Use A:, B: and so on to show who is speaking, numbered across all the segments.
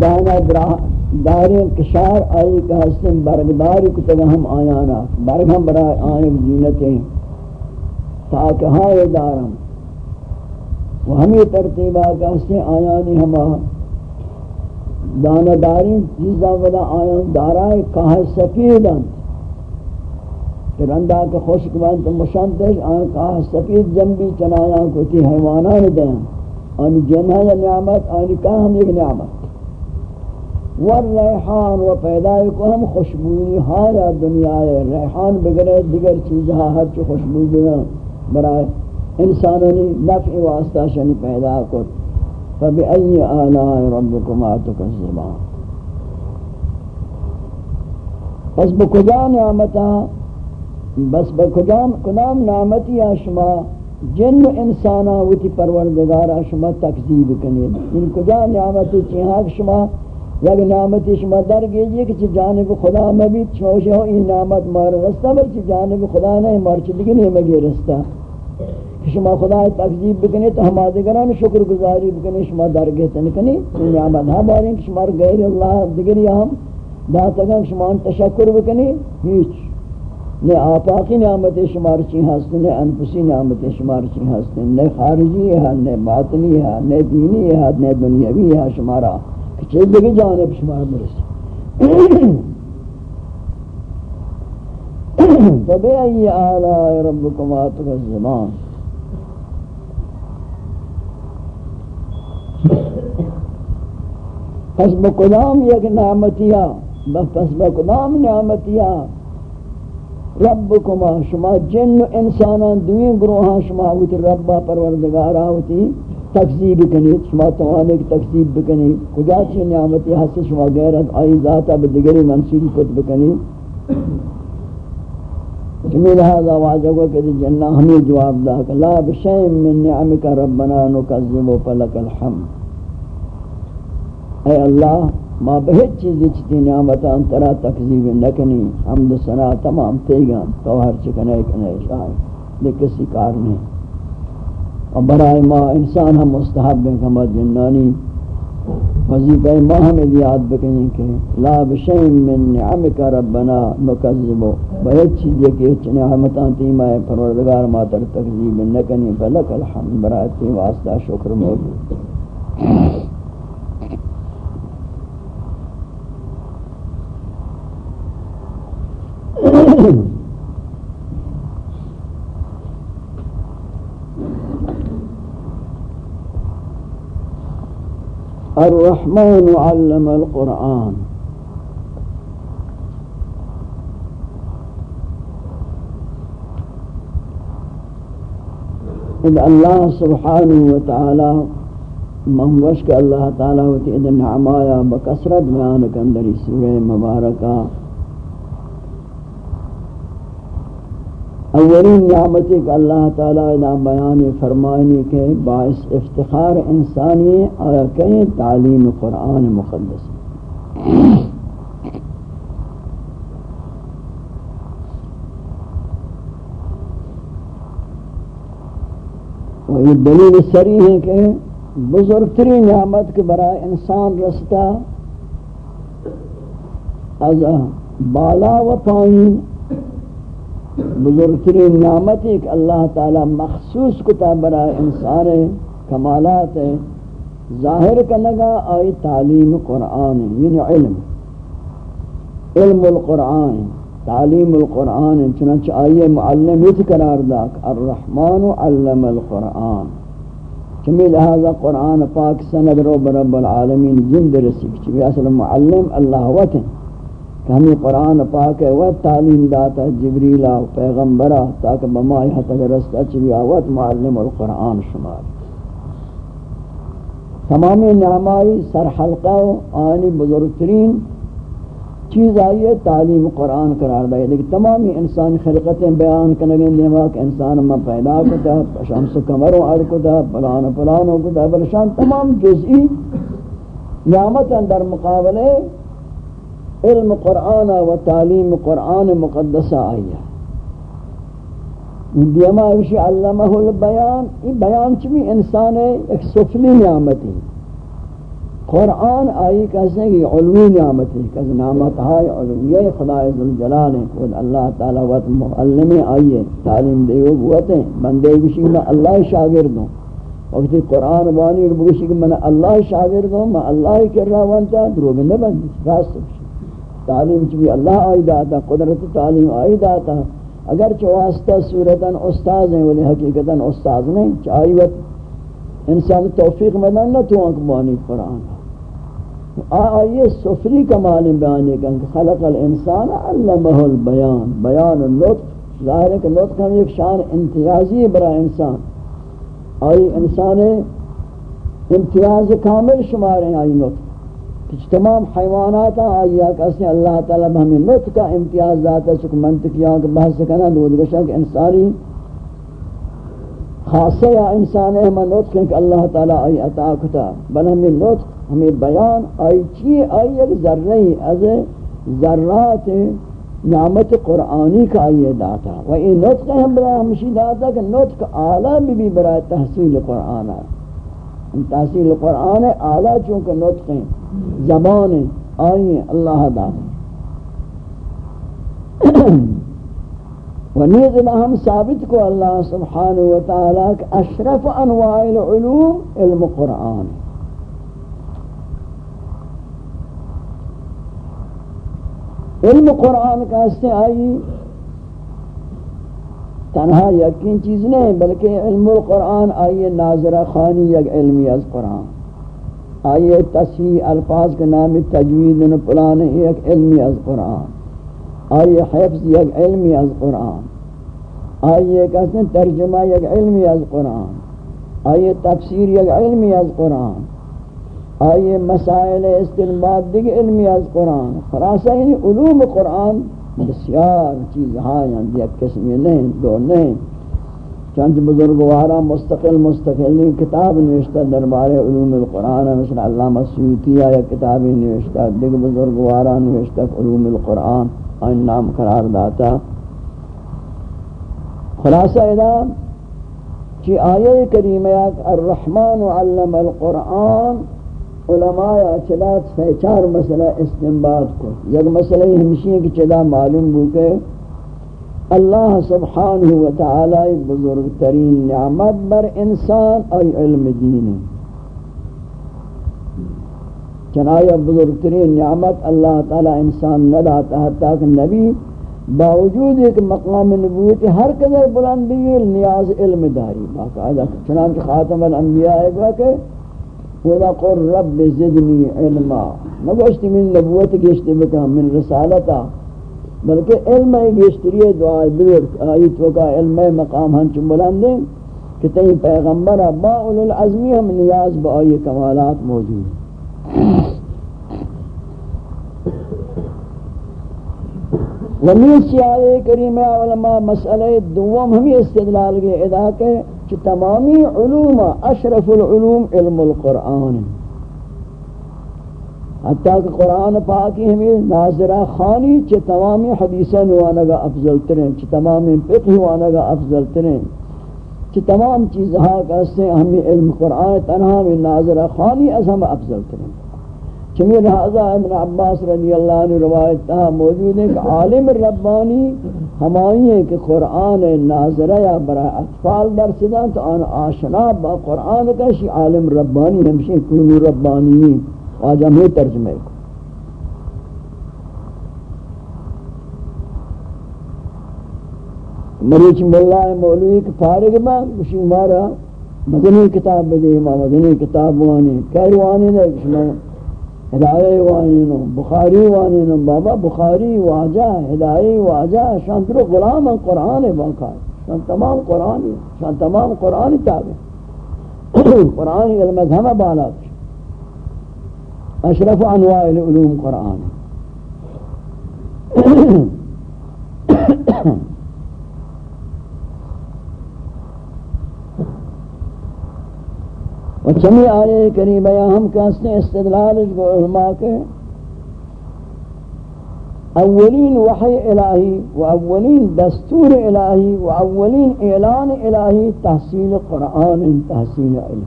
A: دانا داریں کشار آئی کہ ہستن برگداری کتگا ہم آیانا برگ ہم برای آنے زینتیں، تاکہ ہائے دارم۔ و ہمیں ترتیبہ کہ ہستن آیانی ہما۔ دانا داریں چیزا ودا آیان، دارائے کہا سفیدن۔ پھر اندہ کہ خوشک بانت مشانتش آن کہا سفید جنبی چنایا کو تی حیوانان دیں۔ آنی جنہ یا نعمت، آنی کہا ہم ایک نعمت۔ والریحان و پیدای کو ہم خوشبوئی ہارا دنیا ہے، ریحان بگرے دیگر چیز چیزہا ہر چو خوشبوئی دینا برای انسانانی نفع واسطہ شنی پیدا کر۔ فبئی آلاء ربکما تکذبان۔ پس بکجا نعمتا بس بکجا کنام نعمتی شما، جن انسانا وتی پروردگارا شما تکذیب کنید۔ ان کجا نعمتی چیہاں شما یک نعمت شما در گیجئے کہ جانب خدا مبید چوشے ہو این نعمت مار رستہ بلچہ جانب خدا نہیں مار مارچ لگنے مگی رستہ کہ شما خدا تقزیب بکنے تو ہم آدھگران شکر گزاری بکنے شما در گیتن کنی این نعمت ہاں باریں کہ شما غیر اللہ دگری ہم داتگان شما تشکر بکنے ہیچ نے آفاقی نعمت شمار چی ہستن نے انفسی نعمت شمار چی ہستن نے خارجی ہے نے باطنی ہے نے دینی ہے نے دنیاوی ہے شمارا چیز دیکھیں جانب شمار مرسی فبئی آلاء ربکما تکذبان پس بکلام یک نعمتیا پس بکلام نعمتیا ربکما شما جن و انسانان دوین گروہاں شما ہوتی ربا پروردگارا ہوتی تکذیب کنید شما توانے کی تکذیب بکنید. کجا چی نعمتی حس شما غیرت آئی ذاتا بدگری منصوری کت بکنید؟ جمی لہذا واجہ کو کہ جنہ ہمیں جواب دا کہ لا بشیم من نعمک ربنا نکذب فلک الحمد. اے اللہ، ما بہت چیزی چیتی نعمتا انترا تکذیب نکنی. حمد سنا تمام تیگا تو ہر چکنے کنے شاہد لیکن کسی کار نہیں اور برائے ما انسان ہم مستحب ہیں کہ ہم جنانی وظیفہ ما ہمیں یاد بکنیں کہ لا بشین من نعمک ربنا نکذبو بہت چیز یہ کہ اچھنے حمتان تیمہ پروردگار ما تر تکذیب نکنی، فلک الحمد برائے تیم واسطہ شکر موجود۔ الرحمن علم القرآن. إذا الله سبحانه وتعالى من وشك الله تعالى وتعالى نعمايا بكسرت بيانك اندري سورة مباركة اولین نعمت کہ اللہ تعالی نے بیان فرمانی کہ باعث افتخار انسانی آیا کہیں تعلیم قرآن مقدس اور یہ دلیل سری ہے کہ بزرگترین نعمت کے برائے انسان رستہ از بالا و پائین بزرگترین نعمت ایک اللہ تعالی مخصوص کتا برای انسان کمالات ہے ظاہر کنگا آئی تعلیم قرآن یعنی علم. علم القرآن، تعلیم القرآن، چنانچہ آئیے معلم ایت قرار داک الرحمن علم القرآن. چمی لہذا قرآن پاک سند رو برب العالمین جند رسیک چمی اصل معلم اللہ وطن. کہ ہمیں قرآن پاک ہے، وہ تعلیم داتا جبریلا پیغمبرہ تاکہ بمائی حتی رستہ چلی آوات معلم القرآن شمار تمام نعمائی سر حلقہ و آنی بزرگترین چیز آئی ہے، تعلیم قرآن قرار دائی لیکن تمامی انسان خلقتیں بیان کنگیں دیما کہ انسان میں پیدا کتا شمس کمروں اڑ کتا پلان پلانوں کتا بلشان تمام جزئی نعمت اندر مقابلے علم قرآن و تعلیم قرآن مقدسہ آیا۔ دیما وشی علمہ البیان، یہ بیان چمی انسان ہے، ایک سفلی نعمت ہے۔ قرآن آئی کہتے ہیں کہ علوی نعمت ہے کہ نعمت ہے علوی یہ خدا ذوالجلال ہے، خود اللہ تعالی وقت معلم آئیے تعلیم دیو بوت ہیں۔ بندے گوشی میں اللہ شاگرد ہوں۔ وقت قرآن بانی گوشی کہ میں اللہ شاگرد ہوں، میں اللہ کر رہا وانتا دروگ نہ بندی راست۔ تعلیم چوی اللہ آئی داتا، قدرت تعلیم آئی داتا۔ اگر چواسطہ صورتاً استاذ ہیں، ولی حقیقتاً استاذ نہیں چاہی وقت انسان توفیق مدن نہ تو انک بانی قرآن۔ آئیے سفری کمال بیانے کا خلق الانسان علمہ البیان۔ بیان النطق ظاہر ہے کہ نطق ہم ایک شان امتیازی برا انسان۔ آئی انسان امتیاز کامل شمار ہیں، آئی نطق کچھ تمام حیوانات آئی کسی اللہ تعالیٰ ہمیں نطق کا امتیاز داتا چکہ منطقیاں کے بحث کرنا دو دگشا کہ انسانی خاصہ یا انسان ہے، ہمیں نطق کہ اللہ تعالیٰ آئی عطا کتا۔ بل ہمیں نطق، ہمیں بیان آئی چیئے آئی ایک ذرہی از ذرات نعمت قرآنی کا آئی داتا۔ و این نطق ہم برای ہمشی داتا کہ نطق آلہ بھی بھی برای تحصیل قرآن ہے۔ تحصیل قرآن آلہ چونکہ نطق ہیں، زبان ہیں اللہ داتا و نیز ہم ثابت کو اللہ سبحانہ وتعالی کہ اشرف انواع العلوم علم قرآن علم قرآن کا سے آئی تنہا یقین چیز نہیں، بلکہ علم القرآن، آئیے ناظرہ خانی یک علمی از قرآن۔ آئیے تصحیح الفاظ کے نام تجوید پلان یک علمی از قرآن۔ آئیے حفظ یک علمی از قرآن۔ آئیے کہتے ہیں ترجمہ یک علمی از قرآن۔ آئیے تفسیر یک علمی از قرآن۔ آئیے مسائل استنباد دیگه علمی از قرآن۔ خلاصہ یعنی علوم قرآن بسیار چیز ہیں دیکھ قسمی نہیں دور نہیں۔ چند بزرگوارا مستقل مستقل کتاب نوشتہ دربار علوم القرآن مثل علامہ سیوطی یا کتاب نوشتہ دیکھ بزرگوارا نوشتہ علوم القرآن این نام قرار داتا۔ خلاصہ ادا، چی آیے کریمہ، الرحمن علم القرآن علماء چلا سے چار مسئلہ استنباد کو۔ یک مسئلہ ہمشی ہے کہ چلا معلوم ہو کہ اللہ سبحانہ و تعالی بزرگ ترین نعمت بر انسان اور علم دین چنایا بزرگ ترین نعمت اللہ تعالی انسان نہ لاتا حتیٰ کہ نبی باوجود ایک مقام نبوت ہر قدر بلند بھی نیاز علم داری۔ باقاعدہ چنانچہ خاتم الانبیاء ہے کہ ولا قل رب زدنی علما نگوشت من نبوت گشت بکا من رسالتا بلکہ علم گشتری دعا بلر آیت وکا علم مقام ہنچ بلندیں کہ تین پیغمبر با اولو العظمی ہم نیاز با آئی کمالات موجود ومیس چی آئے کریم علماء مسئلہ دوم ہمی استدلال گئے ادا کہ کہ تمامی علوم اشرف العلوم علم القرآن حتیٰ کہ قرآن پاکی ہمیں ناظرہ خانی چھ تمامی حدیثہ نوانگا افضل ترین چھ تمامی فقہ نوانگا افضل ترین۔ چھ تمام چیزہاں کہتے ہیں ہمیں علم قرآن تنہا میں ناظرہ خانی از ہم افضل ترین۔ چمی لہذا ابن عباس رضی اللہ عنہ روایت تہا موجود ہے کہ عالم ربانی ہمائی ہے کہ قرآن ناظرہ یا برای اطفال برسدہ تو آن آشنا با قرآن کا شی عالم ربانی ہمشی کونو ربانی آج ہمیں ترجمہ کو مریچ ملا مولوی کے فارغ با کشی مارا، مدنی کتاب بدے ما مدنی کتاب وانے وانی کہروانی نے کشنا ہدایہ وانینو بخاری وانینو بابا بخاری واجہ ہدایہ واجہ شان درو غلام قرآن باقا شان تمام قرآن شان تمام قرآن تابع قرآن علم ہمہ بالا اشرف انواع العلوم قرآن و چمی آئے قریب یا ہم ہیں استدلال کو علماء کے۔ اولین وحی الہی و اولین دستور الہی و اولین اعلان الہی تحصیل قرآن تحصیل علم۔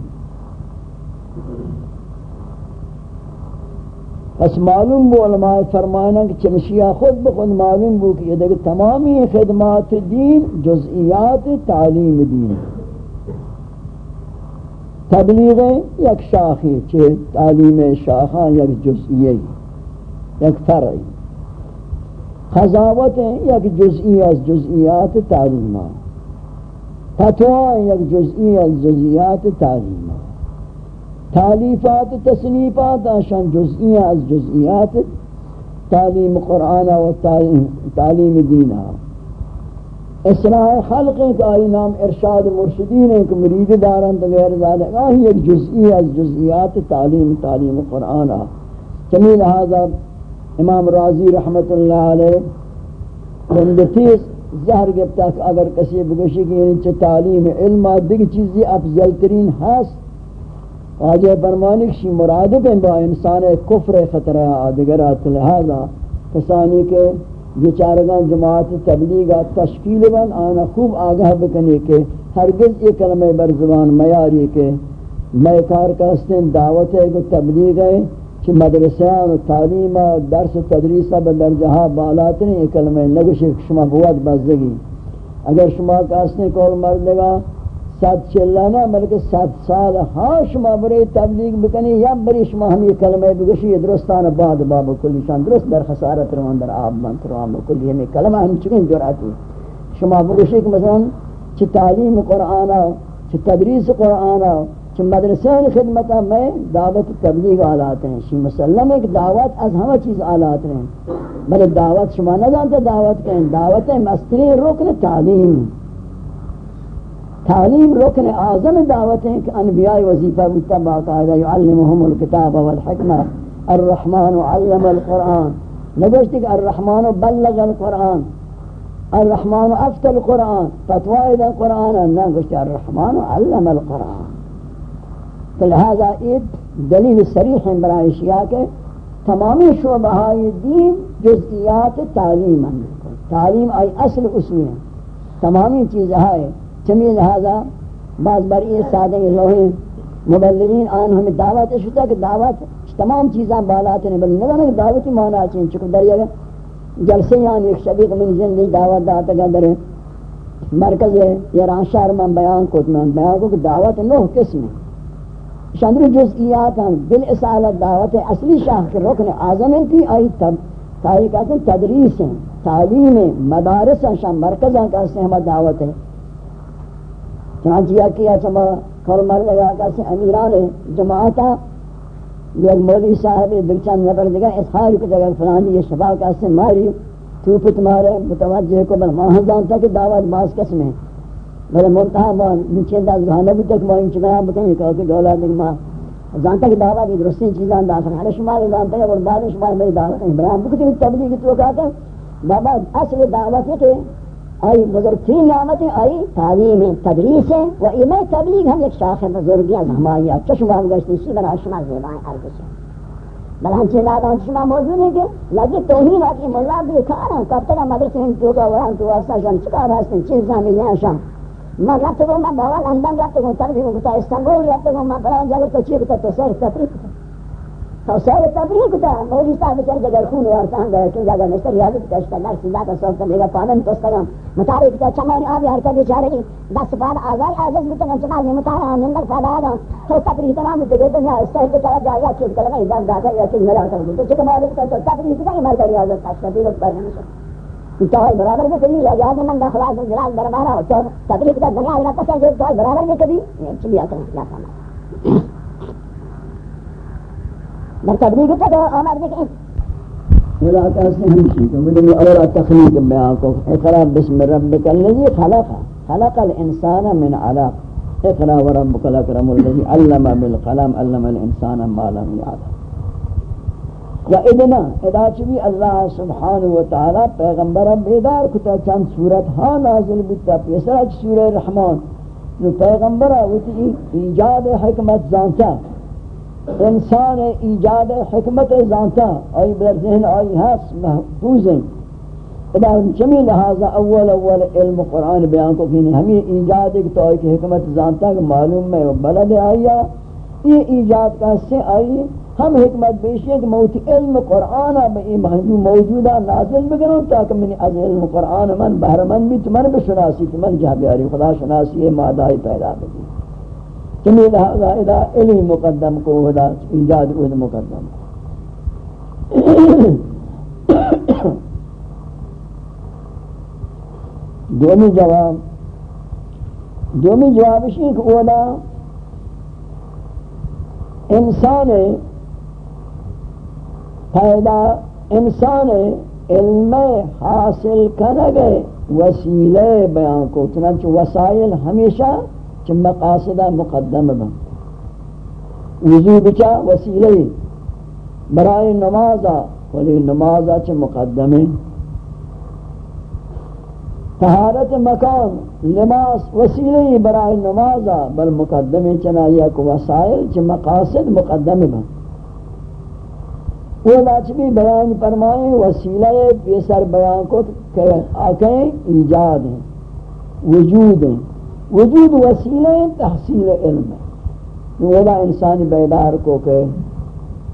A: پس معلوم بو علماء فرمانا کہ چمشیہ خود بخود معلوم بو کہ یہ دیکھ تمامی خدمات دین جزئیات تعلیم دین۔ تبلیغ یک شاخی چھے تعلیم شاخان یک جزئی یک فرعی. خضاوت یک جزئی از جزئیات تعلیمات فتوان یک جزئی از جزئیات تعلیمات تالیفات تصنیفات آشان جزئی از جزئیات تعلیم قرآن و تعلیم دین اصلاح خلق کا آئی نام ارشاد مرشدین ہے کہ مرید داران تو غیر ذالک آہی ایک جزئی از جزئیات تعلیم تعلیم قرآن چمی لہذا امام راضی رحمت اللہ علیہ بندتیس زہر گفتا کہ اگر کسی بگوشی کہ یعنی تعلیم علم دیکھ چیزی افضل ترین ہست آجے برمانک شی مراد پہ با انسان کفر خطرہ آدگرات لہذا کسانی کے بیچارگان جماعت تبلیغ تشکیل بن آنا خوب آگاہ بکنے کے ہرگز یہ کلمہ بر زبان میاری کے میں کار کاستین دعوت ہے کہ تبلیغ ہے کہ مدرسیان و تعلیم و درس و تدریسہ بدرجہا بالاتنے یہ کلمہ نگوش شما بوت بزدگی. اگر شما کاستین کول مردگا ست چلانا بلکہ ست سال ہاں شما برای تبلیغ بکنی، یا بری شما ہم یہ کلمہ بگشی درستان بعد باب کلی شان درست در خسارت روان، در آب من تروان بکلی ہمیں کلمہ ہم چکن جراتی شما بگشی کہ مثلا چی تعلیم قرآن چی تدریس قرآن چی مدرسین خدمت میں دعوت تبلیغ آلات ہیں۔ شی مسلم ایک دعوت از ہمیں چیز آلات ہیں۔ بلے دعوت شما نہ جانتے دعوت کہیں، دعوت مستری رکن تعلیم تعلیم رکن اعظم دعوت ہے کہ انبیاء وظیفہ بتا باقاعدہ یعلمهم الکتاب والحکمہ، الرحمن علم القرآن۔ نگوشتی کہ الرحمن بلغ القرآن، الرحمن افت القرآن فتوائد القرآن نگوشتی الرحمن علم القرآن۔ لہذا ایت دلیل صریح برای اشیاء کے تمامی شعبہائی دین جزئیات تعلیم تعلیم آئی اصل اصول ہیں۔ تمامی چیز ہے چمی لہذا بعض بر یہ سادہ لوہے مبلغین آن ہمیں دعوت شتا کہ دعوت تمام چیزاں بالات ہیں بل نہ کہ دعوت ہی مانا چین چکو در یہ جلسے یعنی ایک شبیق من زندگی دعوت داتا گا در مرکز ہے یا رانشار من بیان کو من بیان کو کہ دعوت نوح قسم ہے شاندر جزئیات ہیں بالاسالت دعوت اصلی شاہ کے رکن اعظم انتی آئی تب تاریخات تدریس ہیں تعلیم ہیں مدارس ہیں شاہ مرکز ہیں کہ اس ہمیں دعوت ہے چنانچہ کیا چما کل مر لگا کہ امیران جماعتا یہ مولوی صاحب بچان نفر دیگا اظہار کو جگہ فلانی یہ شفا کا سے ماری تو پت مارے متوجہ کو بل وہاں جانتا کہ دعوت باز کس میں۔ بلے منتہا با نیچے انداز گانا بھی تک مائن چکا بکنی کہا کہ دولا دیکھ ماں جانتا کہ دعوت بھی درستی چیزاں داخل ہے شمال جانتا ہے اور بعد شمال میری دعوت نہیں برام بکتی تبلیغ تو کہا کہتا بابا، اصل دعوت ہے کہ آئی بزرگترین نعمت آئی تعلیم تدریس ہے، و ایمہ تبلیغ ہم ایک شاخ بزرگی از ہمائی چشم آن گشتی سی بنا شما زیبائیں عرض سے بل ہم چیز آدھا شما موجود ہے کہ لگی توہین آکی ملا بیکار ہیں کب تک مدرسے ہم تو کا وران تو واسطہ شام چکار ہستن چیز زمین ہیں شام میں رفت گو میں بوال اندن رفت گو تبلیغ کتا استنبول رفت گو میں بلان جاگر تو چی کتا تو سیر تفریق کتا تو کتا. مولی صاحب چر جگر خون وارتان گئے کہ جگر نشتر یادت کشتا نرسی لاتا سوکتا میگا پانن توستگم مطاری کتا، چمانی آبی حرکت بیچارے گی دست پاد آزائی آزاز بیتگم چمانی مطاری آنندر ہاں، پاد آدم تو تبلیغ تمام دیگه دنیا استهر کتا جایا چیز کلمه ایدان داتا یا چیز ملا کرد تو چکا مالی کتا، تو تبلیغ کتا ایمال کری آزاد کشتا بیگت پر نمیشه تو ہے برابر میں کبھی یاد من داخلہ جلال دربارہ تو تبلیغ کتا، دنیا اینا کتا تو برابر میں کبھی چلی آتا ہے لا فانا در تبلیغ کا تو عمر دیکھیں
B: ولا تاسن ہمشی تو مجھے اولا تخلیق بیان کو اقرا بسم ربک الذی خلق۔ خلق الانسان من علق۔ اقرا وربک الاکرم الذی علم بالقلم، علم الانسان ما لم يعلم و ادنا، ادا چوی اللہ سبحانہ و تعالی پیغمبر بیدار کتا، چند صورت ہاں نازل بیتا پیسرا سورہ رحمان۔ جو پیغمبر ہوتی ایجاد حکمت زانتا۔ انسان ایجاد حکمت زانتا آئی بر ذہن آئی حس محفوظ ہیں۔ ادا جمی لہذا اول اول علم قرآن بیان کو کہنے ہمیں ایجاد ایک تو آئی حکمت زانتا کہ معلوم میں بلد آیا۔ یہ ایجاد کا سے آئی،
A: ہم حکمت بیشی ہے کہ موت علم قرآن بئی محجو موجودہ نازل بگنوں تاکہ منی از علم قرآن من بہرمن بھی تو من بشناسی تو من بیاری خدا شناسی ہے مادائی پیدا بگی۔ چمی لہذا ادا علم مقدم کو ادا ایجاد ادا مقدم دومی جواب دومی جواب ہے کہ ادا انسان پیدا، انسان علم حاصل کرنے وسیلے بیان کو، چنانچہ وسائل ہمیشہ چھ مقاصدہ مقدم با وضو بچا وسیلے برائے نمازا ولی نمازا چھ مقدم طہارت مکان لباس وسیلے برائے نمازا بل مقدم چنائیہ کو وسائل چھ مقاصد مقدم با وہ لاچبی بیان فرمائیں وسیلہ پیسر بیان کو کہ آکیں ایجاد ہیں وجود ہیں. وجود وسیلہ تحصیل علم. ہے وہ انسانی بیدار کو کہ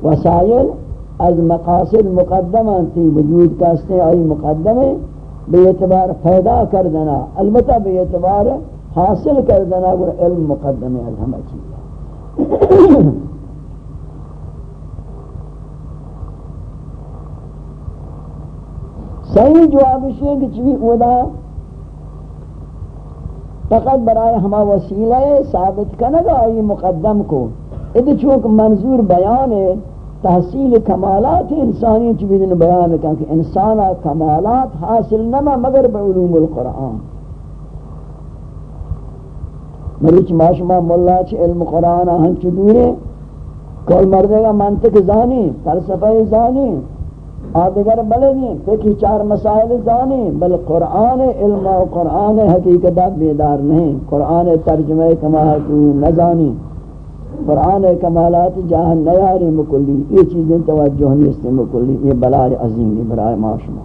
A: وسائل از مقاصد مقدمہ تھی وجود کا سنے آئی مقدمے بے اعتبار پیدا کر دینا البتہ بے اعتبار حاصل کر دینا علم مقدمے الحمد چیزا صحیح جواب ہے کہ چوی اودا فقط برائے ہما وسیلہ ثابت کنگا آئی مقدم کو۔ ادھے چونک منظور بیان ہے، تحصیل کمالات انسانی چوی دن بیان ہے کہ انسانا کمالات حاصل نما مگر بعلوم القرآن۔ مریچ ماشما ملا چھ علم قرآن ہنچ دورے کول مردے گا منطق زانی، فلسفہ زانی آدگر بلے نہیں فقہ چار مسائل زانی بل قرآن علم و قرآن حقیقت بیدار نہیں، قرآن ترجمہ کما تو نزانی قرآن کمالات جہاں نیاری مکلی، یہ چیزیں توجہ نہیں اس مکلی، یہ بلار عظیم برائے معاشمہ۔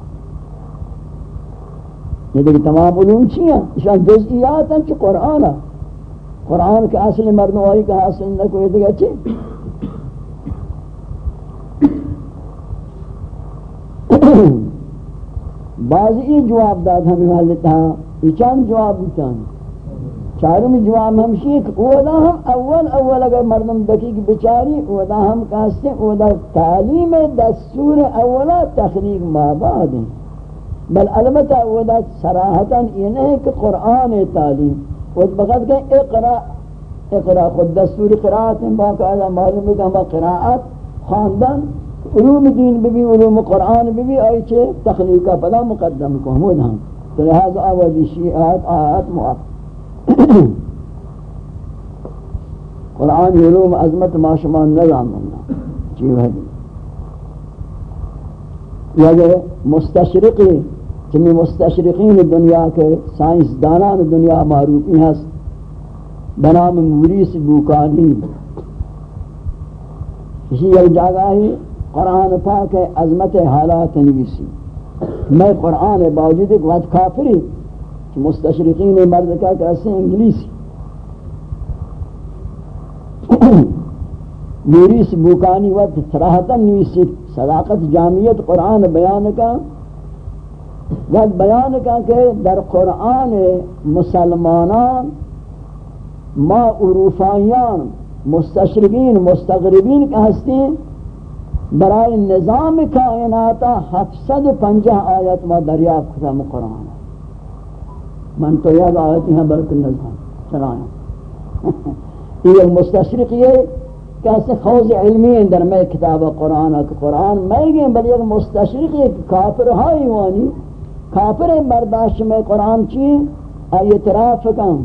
A: یہ دیکھ تمام علوم چیئے شان جزئیات ہیں چو قرآن قرآن کے اصل مردوائی کا حاصل نہ کوئی دیکھ اچھے بعضی جواب داد ہمیں حالتا یہ چند جواب چند۔ چارمی جواب ہمشی کہ اودا ہم اول اول اگر مردم دقیق بچاری اودا ہم کہستے اودا تعلیم دستور اولا تخریق ماباد ہیں۔ بل البتہ اودا سراحتا یہ نہیں کہ قرآن تعلیم۔ وہ بقید کہ اقرا اقرا خود دستور قرآت ہیں، باقاعدہ معلوم ہے کہ ہم قرآت خاندان علوم دین بھی علوم قرآن بھی آئی چھے تخلیقہ پدا مقدم کو ہمود ہم تو لہذا آوازی شیعات آیات معاف قرآن علوم عظمت ما شمان نظام مننا چیو جی ہے۔ یہ مستشرقی چمی مستشرقین دنیا کے سائنس دانان دنیا معروفی ہیں بنام موریس بوکانی۔ اسی ایک جاگہ ہی قرآن پاک عظمت حالات نویسی۔ میں قرآن باوجود ایک وقت کافری کہ مستشرقین مرد کا کیسے انگلیسی۔ میریس بوکانی وقت سراحتا نویسی۔ صداقت جامعیت قرآن بیان کا۔ وقت بیان کا کہ در قرآن مسلمانان، ما عروفائیان مستشرقین، مستغربین کا ہستی برای نظام ہفصد پنجہ آیت ما دریافت کرتا قرآن. من تو یاد آیتی ہیں برک نظام. چلائیں یہ مستشرق یہ کیسے خوض علمی اندر میں کتاب قرآن کہ قرآن میں گئے بل یک مستشرق یہ کافر ہائی وانی کافر برداشت میں قرآن چیئے اعتراف کم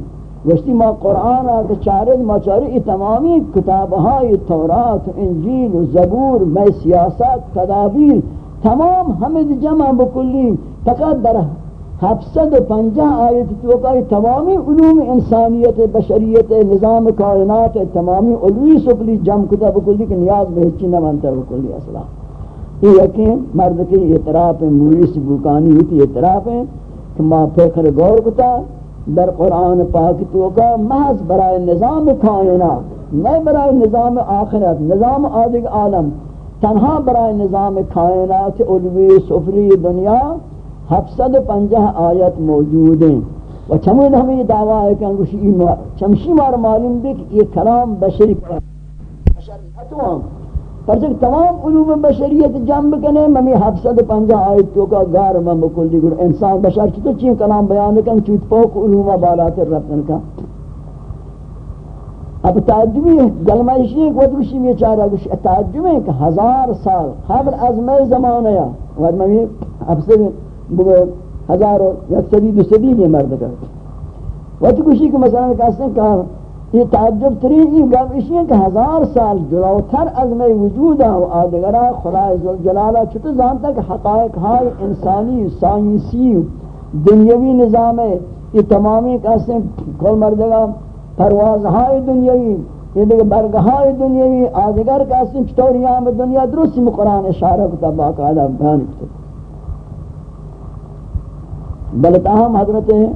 A: وشتی ما قرآن آکے چارد ما چاری تمامی کتابهای تورات و انجیل و زبور میں سیاست، تدابیر، تمام ہمیں جمع بکلی فقط در ہفصد پنجہ آیت توقعی تمامی علوم انسانیت، بشریت، نظام کائنات، تمامی علوی سکلی جمع کتا بکلی کہ نیاز بہچی نمانتر بکلی. اصلا. یہ یقین مرد کی اعتراف مویس بوکانی ہوتی اعتراف ہے کہ ما فکر گور کتا در قرآن پاک تو کا محض برای نظام کائنات نہیں برائے نظام آخرت، نظام آدھگ عالم، تنہا برائے نظام کائنات، علوی سفری دنیا ہفصد پنجہ آیت موجود ہیں۔ و چمود ہمیں دعویٰ ہے کہ انگوشی چمشی مار معلوم بھی کہ یہ کلام بشری بشر نتوام پرچک تمام علوم بشریت جنب کنے ممی حفظت پنجہ آیت تو کا گار میں مکل دی گر انسان بشر چی تو چین کلام بیان کن چوت پوک علوم بالات رفتن کا۔ اب تعجبی ہے گلمہ اشی ایک وقت کشی میں چارہ کشی تعجبی ہے کہ ہزار سال قبل از میں زمان آیا۔ وقت ممی حفظت بگو ہزار یک صدی دو صدی میں مرد کر وقت کشی کو مثلا کہتے ہیں کہ یہ تعجب ترین گم اسی ہے کہ ہزار سال جلوتر از میں وجود ہے و آدگرہ خدای ذوالجلالہ چھتے جانتا کہ حقائق ہائی انسانی سائنسی دنیاوی نظام ہے۔ یہ تمامی کہتے ہیں کل مردگا پرواز ہائی دنیاوی، یہ دیکھ برگہائی دنیاوی آدگر کہتے ہیں چطوری آم دنیا درستی میں قرآن اشارہ کتا باقاعدہ بیان کتا بلتاہم حضرت ہیں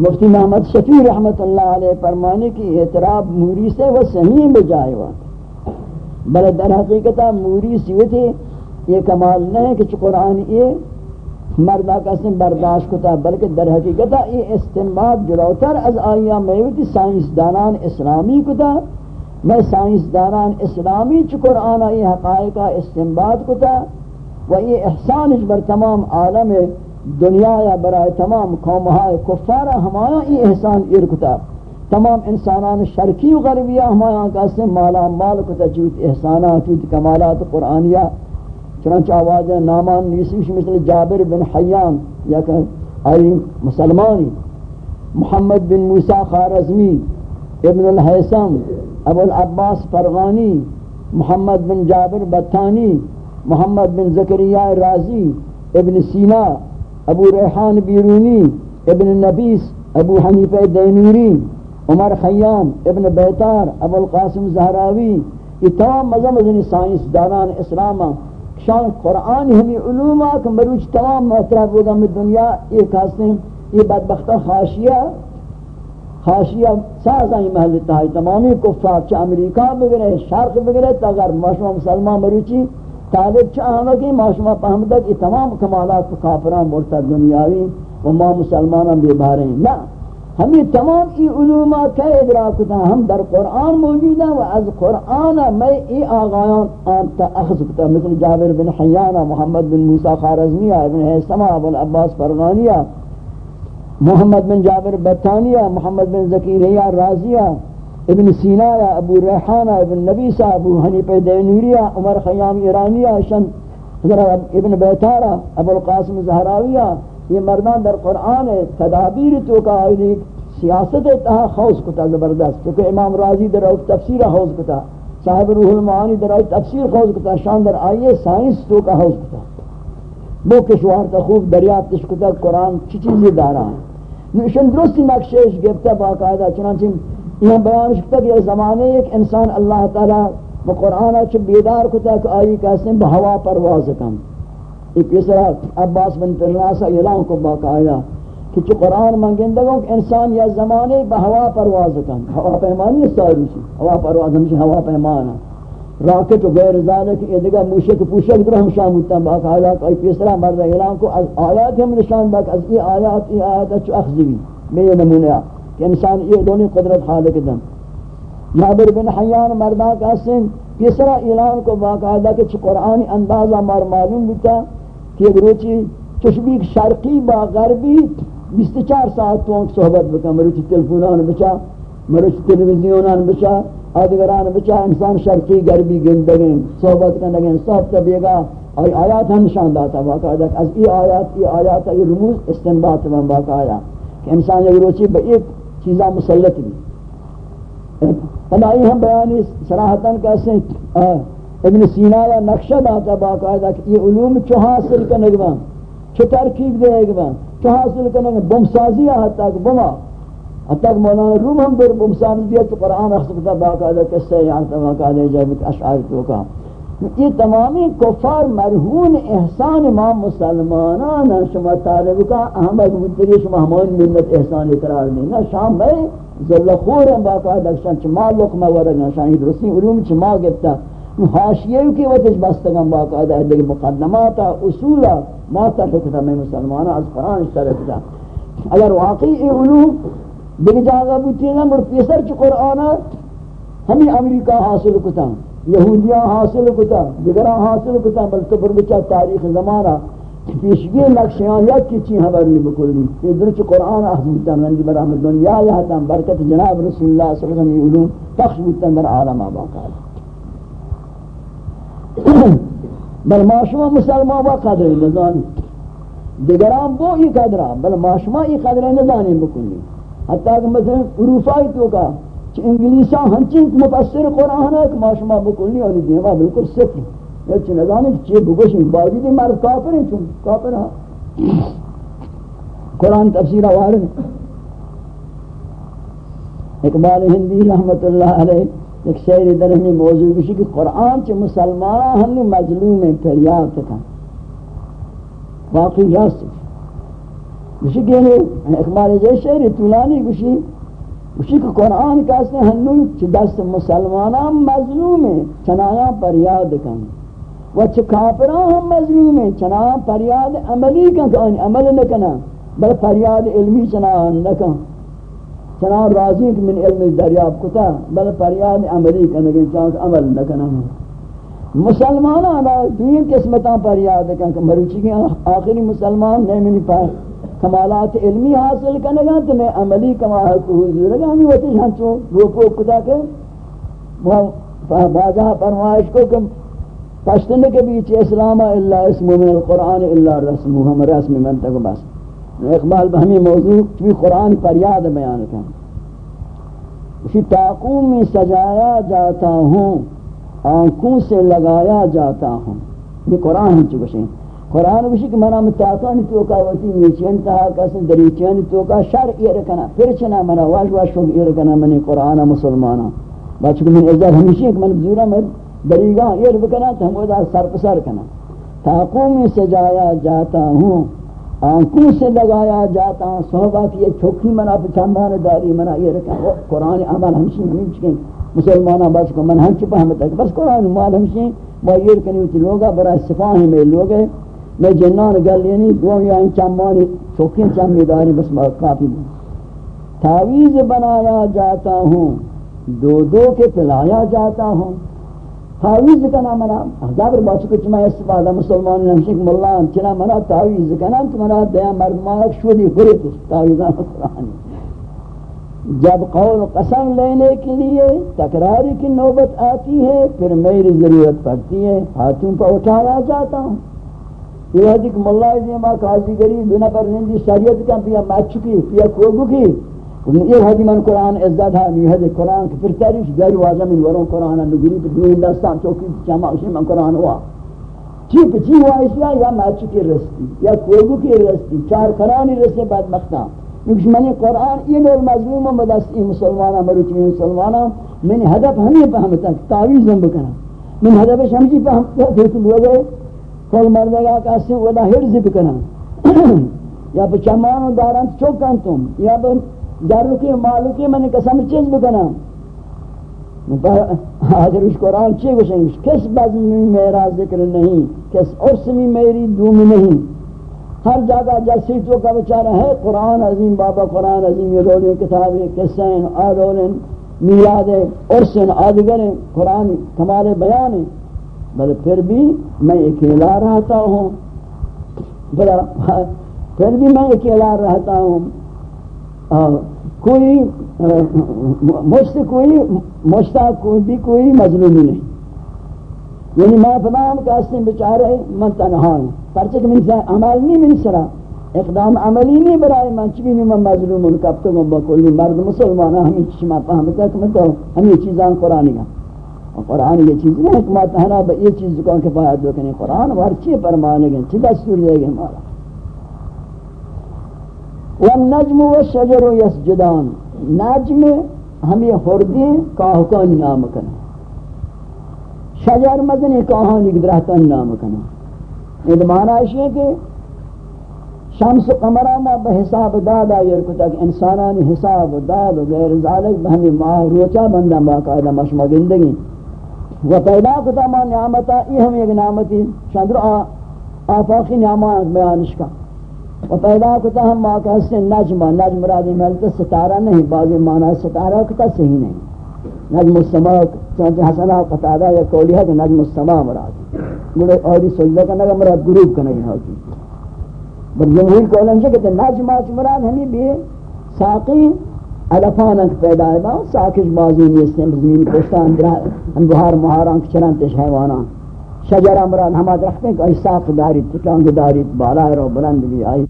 A: مفتی محمد شفیع رحمت اللہ علیہ فرمانے کی اعتراف موری سے وہ صحیح بجائے ہوا بلے در حقیقت موری سیوتی یہ کمال نہیں کہ قرآن یہ مردہ کا سن برداشت کتا بلکہ در حقیقت یہ استنباد جلوتر از آئیہ میوتی سائنس دانان اسلامی کتا میں سائنس دانان اسلامی چ قرآن یہ حقائق استنباد کتا و یہ احسانش بر تمام عالم ہے دنیا یا برائے تمام قومہائے کفارہ ہمایا ای احسان ارکتا تمام انسانان شرکی و غربیہ ہمایا کہتے مالا مال کتا چوت احسانہ چوت کمالات قرآنیہ چنانچہ آواز نامان نیسیش مثل جابر بن حیان یا کہ آئی مسلمانی. محمد بن موسیٰ خارزمی، ابن الحسم ابو العباس فرغانی، محمد بن جابر بطانی، محمد بن زکریہ رازی، ابن سینہ ابو ریحان بیرونی، ابن نبیس، ابو حنیف دینوری، عمر خیام، ابن بیتار، ابو القاسم زہراوی، یہ تمام مذہب مذہنی سائنس دانان اسلام شان قرآن ہمیں علومہ کہ مروچ تمام محترف ہوگا میں دنیا یہ کہتے ہیں، یہ بدبختہ خاشیہ خاشیہ سازائی محل تاہی تمامی کفار چاہ امریکہ بگرے، شرق بگرے تا اگر مشروع مسلمان مروچی طالب چاہاں کہ معاشمہ پہمدہ کہ تمام کمالات کافران مرتد دنیاوی و ما مسلمانان بے بارے ہیں نا ہمیں تمام ای علومات کا ادراک ہم در قرآن موجود ہیں و از قرآن میں ای آغایان آنتا اخذ کتا مثل جابر بن حیانہ محمد بن موسیٰ خارزمیہ ابن حسمہ ابن العباس فرغانیہ محمد بن جابر بطانیہ محمد بن ذکیریہ رازیہ ابن سینا یا ابو ریحانہ ابن نبی نبیسہ ابو حنیف دینوریہ عمر خیام ایرانیہ شن حضرت ابن بیتارہ ابو القاسم زہراویہ یہ مردان در قرآن تدابیر تو کا سیاست تہا خوص کتا زبردست کیونکہ امام راضی در اوک تفسیر خوص کتا، صاحب روح المعانی در اوک تفسیر خوص کتا، شان در آئیے سائنس تو کا خوص کتا۔ بو کشوار تا خوب دریافتش کتا، قرآن چی چیزی دارا۔ ہے نشن درستی نقشش گفتا باقاعدہ چنانچہ یہ بیان شکتا کہ زمانے ایک انسان اللہ تعالی وہ قرآن چھ بیدار کتا کہ آئی کہتے ہیں بہوا پرواز کم۔ ایک اس طرح عباس بن پرناسا اعلان کو باقاعدہ کہ چھ قرآن منگندگوں کہ انسان یا زمانے بہوا پرواز کم۔ ہوا پیمانی ساری سی ہوا پرواز ہمشہ ہوا پیمانا راکٹ و غیر ذالک یہ دیگا موشک پوشک در ہم شامتا باقاعدہ کہ ایک اس طرح مرد اعلان کو از آیات ہم نشان باق از ای آیات ای آیات چھ اخذوی میں یہ نمونہ کہ انسان یہ دونی قدرت خالق دن۔ جابر بن حیان مردان کا سن تیسرا اعلان کو باقاعدہ کہ قرآن اندازہ مار معلوم بتا کہ ایک روچی چشبیک شرقی با غربی بیست چار ساعت تو صحبت بکا۔ مروچی تلفونان بچا، مروچی تلویزیونان بچا، آدگران بچا، انسان شرقی، غربی گندگیں صحبت کرنگیں صحبت بیگا اور آیات ہم نشان داتا باقاعدہ از ای آیات ای آیات، ای رموز استنباط من باقاعدہ کہ انسان ایک روچی با ایک چیزاں مسلط بھی۔ ہمائی ہم بیانی صراحتاً کیسے ابن سینا یا نقشہ داتا باقاعدہ کہ یہ علوم چو حاصل کرنے گا چو ترکیب دے گا چو حاصل کرنے گا بم سازی حتی کہ بما۔ حتی کہ مولانا روم ہم در بم سازی دیا تو قرآن اخذ باقاعدہ کسے یعنی باقاعدہ جائبت اشعار تو کہا یہ تمامی کفار مرہون احسان امام مسلمانان شما طالب کا احمد مدری، شما ہمان منت احسان اقرار نہیں۔ نا شام میں ذل خور باقاعدہ شان چما لقمہ ورگا شان درستی علوم چما گفتا۔ حاشیے کی وجہ بستگم باقاعدہ دیگر مقدمات، اصول، ما تفکتا میں مسلمان از قرآن اشترکتا اگر واقعی علوم دیگر جاگا بوتی نا مر پیسر چ قرآن ہمیں امریکہ حاصل کتا۔ یہودیاں حاصل کتا، دیگران حاصل کتا، بلکہ پر بچا تاریخ زمانہ پیشگی نقشیان یا کچی خبر نہیں بکلی۔ یہ درچ قرآن احضورتا رندی برحمت دنیا یہاں برکت جناب رسول اللہ صلی اللہ علیہ وسلم یہ علوم پخش بودتا در عالم آباقا بل ما شما مسلمان با قدر نزانی۔ دیگران بو ای قدران بل ما شما ای قدر نزانی بکلی۔ حتی کہ مثلا عروفائی تو کا کہ انگلیسان ہنچین مفسر قرآن ہے کہ ما شما بکلی اور دیما بالکل صفر چی نظامی کہ چی بگوشیں باوجود مرد کافر ہیں چون کافر ہیں۔ قرآن تفسیر وارد اقبال ہندی رحمت اللہ علیہ ایک شعر در ہمیں موضوع بشی کہ قرآن چی مسلمان ہم نے مظلوم ہیں پریاد تکا واقعی راست بشی کہ اقبال جے شعر طولانی بشی۔ بشی کہ قرآن کہتے ہیں ہنو چی دست مسلمان مظلوم ہیں، چنایا پریاد کن۔ و چھ کافران ہم مظلوم ہیں چنا پریاد عملی کن کہ عمل نکنا بل پریاد علمی چنا نکن چنا راضی ہیں کہ من علم دریاب کتا، بل پریاد عملی کن کہ چانس عمل نکنا مسلمان آنا دوئیں قسمتاں پریاد کن کہ مروچی کی آخری مسلمان نہیں منی پا کمالات علمی حاصل کرنے تو میں عملی کما کو حضور گا ہمیں ہوتے ہیں چون روپو کتا کہ بازہ فرمائش کو کہ پشتن کے بیچ اسلام الا اسم من القرآن الا رسم ہم رسم من تک بس اقبال بہمی موضوع بھی قرآن پر یاد بیان کن اسی تاقوم میں سجایا جاتا ہوں آنکھوں سے لگایا جاتا ہوں یہ قرآن ہم چکشیں قرآن بشی کہ منا متاقانی توکا وطی نیچین تہا کسن دریچین توکا شر ایرکنا پھر چنا منا، واش واش شوگ ایرکنا منی قرآن مسلمانا. بچکہ من ازدار ہمیشہ ایک من بزورا مرد بریگاں یہ بکنا تو ہم ادا سر پسر کنا. تاقوں میں سجایا جاتا ہوں آنکھوں سے لگایا جاتا ہوں صحبہ کی یہ چھوکی منا پچھاندان داری منا یہ رکھا قرآن عمل ہمشی ہمیں چکیں. مسلمانہ بس کو من ہم چپا ہمیں تک، بس قرآن مال ہمشی مہیر کنی ہوتی لوگا، برای صفاہی میں لوگے. میں جنان گل یعنی دو یا ان چمانی چھوکیں چمی داری بس کافی تعویز بنایا جاتا ہوں دو دو کے پلایا جاتا ہوں تعویز کنا منا احزاب باچ کو چما استفادہ مسلمان نمشک مولا چنا منا تعویز کنا تو منا دیا مردمان شودی پوری تو تعویزان قرآن جب قول قسم لینے کے لیے تکراری کی نوبت آتی ہے پھر میری ضرورت پڑتی ہے ہاتھوں پر اٹھایا جاتا ہوں یہ ہے کہ مولا دیما قاضی گری بنا پر نندی شریعت کا پیا مچ کی پیا کوگو کی یہ حدی من قرآن عزت ہے یہ حدی قرآن کی پھر تاریخ داری واضح من ورون قرآن نگری پر دو ہندستان چوکی چاما اسی من قرآن ہوا۔ چی پہ چی ہوا اس یا مچ کی رستی، یا کوگو کی رستی، چار قرآنی رستے بعد مختہ۔ کیونکہ منی قرآن یہ نور مظلوم و مدستی مسلمانا مروچی مسلمانا منی ہدف ہمیں پہمتا تعویزم بکنا من ہدفش ہمچی پہمتا پھر لوگے کل مردگا کاسی ودا حرز بکنا یا پا پچمان داران چوکان تم یا در کی مالکی من قسم چیز بکنم حاضر اس قرآن چی گوشیں کس بزم میں میرا ذکر نہیں کس عرص میں میری دوم نہیں ہر جگہ جلسی تو کا بچارہ ہے، قرآن عظیم، بابا قرآن عظیم یہ رولیں کتابیں قصیں آرولیں میلاد عرصن آدگر قرآن کمال بیان بل پھر بھی میں اکیلا رہتا ہوں۔ بلا، پھر بھی میں اکیلا رہتا ہوں۔ کوئی، مشت کوئی مشتا کوئی بھی کوئی مظلومی نہیں۔ یعنی میں فلان کا اسم بچارے من تنہا ہوں۔ پرچک من سے عمل نہیں من سرا۔ اقدام عملی نہیں برائے من چبی نہیں من مظلوم ان کب تو بکلی مرد مسلمان ہمیں چشمہ فہمتا کہ میں تو ہمیں چیزان قرآنی گا قرآن یہ چیز نہیں کہ میں تہنا با یہ چیز کو کفایت بکنی قرآن ہر چی پرمانے گئے؟ چی دستور دے گئے ہمارا والنجم والشجر يسجدان نجم ہمیں ہردی کاہکان نام کنا شجر مدنی کاہانی درہتان نام کنا یہ معنی ہے کہ شمس و قمرہ ما بحساب دادا یرکتا کہ انسانانی حساب داد و غیر ذالک بہمی ماہ روچا بندہ باقاعدہ مشمع گندگی و پیدا کتا ما نعمتا، ای ہم ایک نعمتی شندر آفاقی نعمات بیانش کا. و پیدا کتا ہم ماہ کہستے نجمہ، نجم رادی ملتا ستارہ نہیں، بعضی معنی ستارہ کتا صحیح نہیں. نجم السماء چونکہ حسنہ قطادہ یا قولی ہے کہ نجم السماء مراد گوڑے اوہدی سجدہ کرنے کا مراد گروب کرنے گا ہوتی بر جمہور کو علم سے کہتے نجم آچ مراد ہمیں بھی ساقی علفانک پیدا ہے، با ساکش بازی نیستیں زمین پشتان ہم بہار مہاران، کچران، تش حیوانان. شجر مراد ہم رکھتے ہیں کہ ای ساق داری تکانگ داری بالا رو بلند بھی آئی.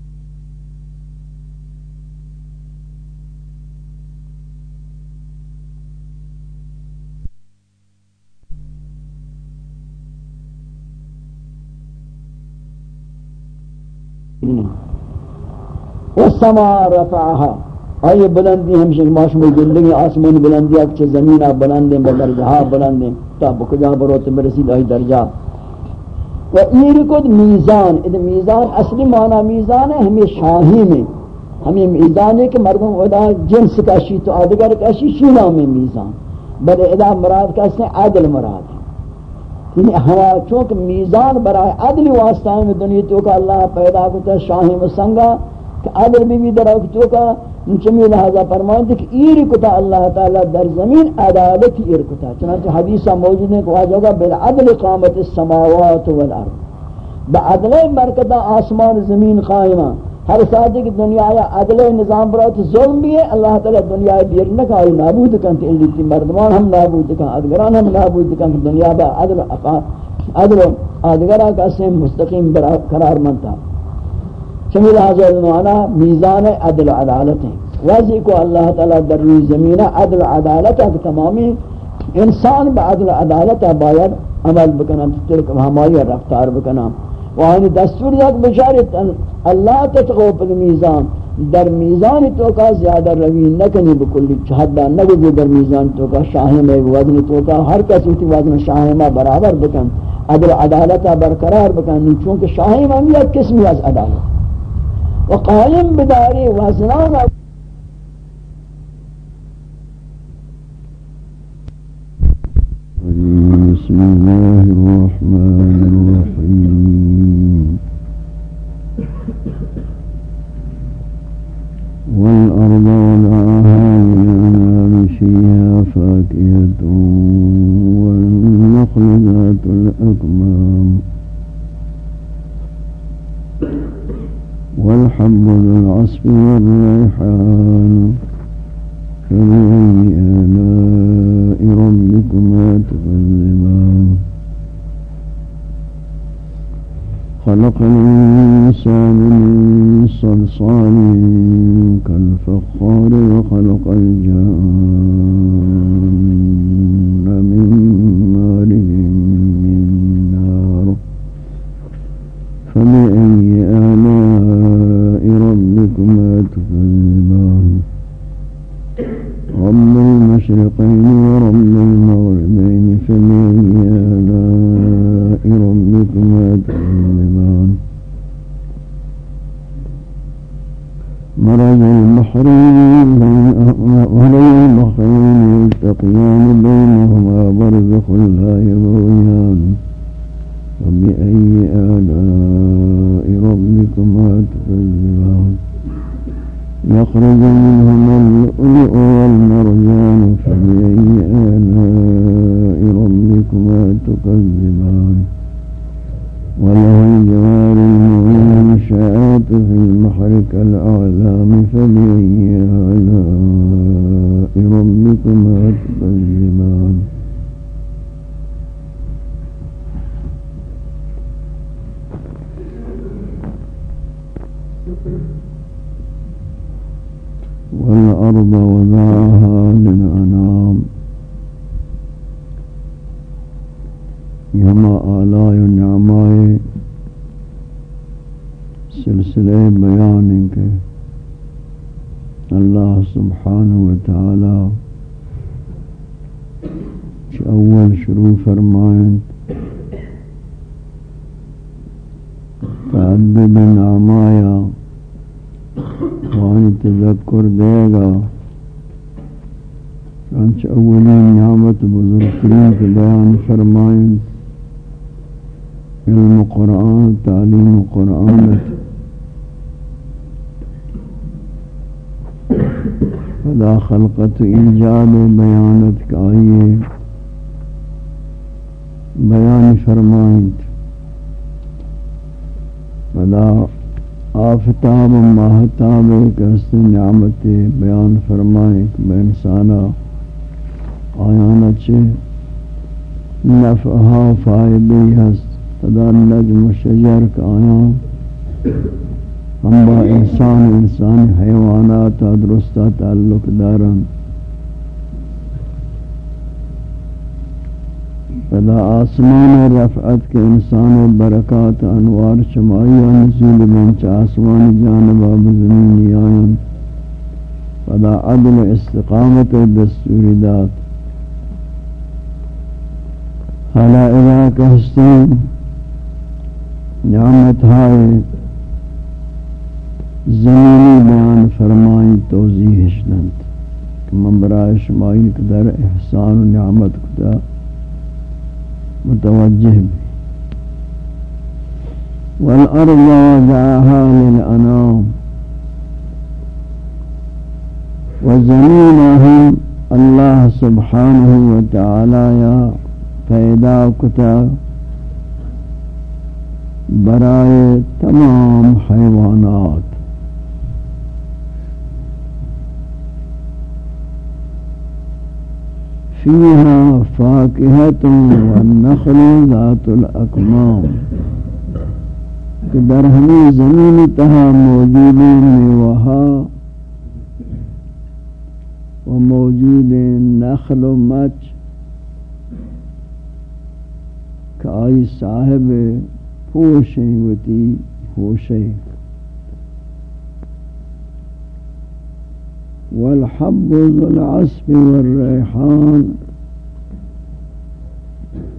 A: والسماء رفعها. آئیے بلندی ہمشہ ماشمو زندگی آسمان بلندی اکچہ زمینہ بلندیں بدرجہا ہاں بلندیں تا بکجا بروت برسید آئی درجہ۔ و ایرکد میزان، اد میزان اصلی معنی میزان ہے، ہمیں شاہی میں۔ ہمیں میزان ہے کہ مردم ادا جنس کشی تو آدگر کشی، شینا میں میزان۔ بل ادا مراد کہتے ہیں عدل مراد۔ ہے یعنی ہوا چونکہ میزان برائے عدل واسطہ میں دنیا تو کا اللہ پیدا کرتا ہے شاہی مسنگا کہ عدل بھی بھی در تو کا چمی لہذا فرمائیں کہ ایر کتا اللہ تعالی در زمین عدالت ایر کتا۔ چنانچہ حدیثہ موجود ہے کہ واجہ ہوگا بالعدل قامت السماوات والارض۔ بعدل برکتہ آسمان زمین قائمہ۔ ہر ساتھ کہ دنیا یا عدل نظام برات ظلم بھی ہے، اللہ تعالی دنیا دیر نہ کہ نابود کن تے لیتی مردمان ہم نابود کن ادگران ہم نابود کن دنیا با عدل عدل ادگرا کا سے مستقیم قرار منتا۔ شمیل حضرت معنی میزان عدل عدالت ہیں۔ وضع کو اللہ تعالی در روی زمینہ عدل عدالت ہے کہ تمامی انسان با عدل عدالت ہے، باید عمل بکنا تلک ہمائی رفتار بکنا وہاں دستور یک بشارت اللہ تتقو پر میزان، در میزان تو کا زیادہ روی نکنی بکلی چہدہ نگو در میزان تو کا شاہم ہے وزن تو کا، ہر کسی تی وزن شاہمہ برابر بکن۔ عدل عدالت برقرار بکن، چونکہ شاہم ہم یک قسمی از عدالت۔
C: وقال بداري بداری والحب ذو العصف والريحان. فبأي آلاء ربكما تكذبان. خلق الإنسان من صلصال كالفخار وخلق الجان. تعدد فعبد
A: العمايا وعن تذكر ديغا فرانچ اولا نعمت بزرگترین کے بیان فرمائیں علم قرآن تعلیم قرآن فلا خلقت ایجاد بیانت کا آئیے آية. بیان فرمائیں فلا آفتاب و ماہتاب ایک حسن نعمت بیان فرمائیں بے انسانا آیانا چھے نفعها فائدی ہست۔ فدا نجم شجر کا آیان ہم با انسان انسان حیوانات درستہ تعلق دارن۔ فدا آسمان رفعت کے انسان برکات انوار شمائی نزول منچ آسمان جانب آب زمین آئین فدا عدل استقامت دستور دات حالا اذا کہستین نعمت ہائے زمینی بیان فرمائیں توضیح شدند کہ من برای شمائی قدر احسان و نعمت قدر متوجہ بھی۔ والارض وضعها للانام وزمینهم اللہ سبحانہ وتعالی یا پیدا کتا برائے تمام حیوانات فيها فاكهة والنخل ذات الأكمام در ہمیں زمین تہا موجود میوہا و موجود نخل و مچ کہ آئی صاحب پوشیں وتی ہوشیں والحب ذو العصف والریحان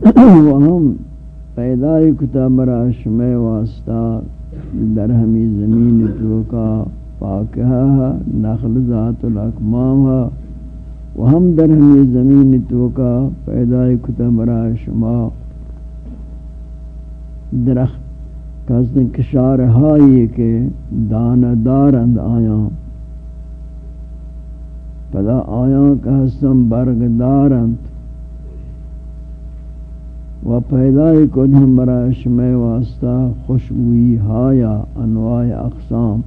A: وهم پیدای کتاب راشم واسطہ در ہمی زمین تو کا پاکہ نخل ذات الاکمام وهم در ہمی زمین تو کا پیدای کتاب راشما درخت کسن کشار ہائی کے دانہ دارند آیاں۔ پدا آیاں کا حسن برگدارند و پیدای کن ہم برای شمع واسطہ خوشبوئی ہایا انواع اقسام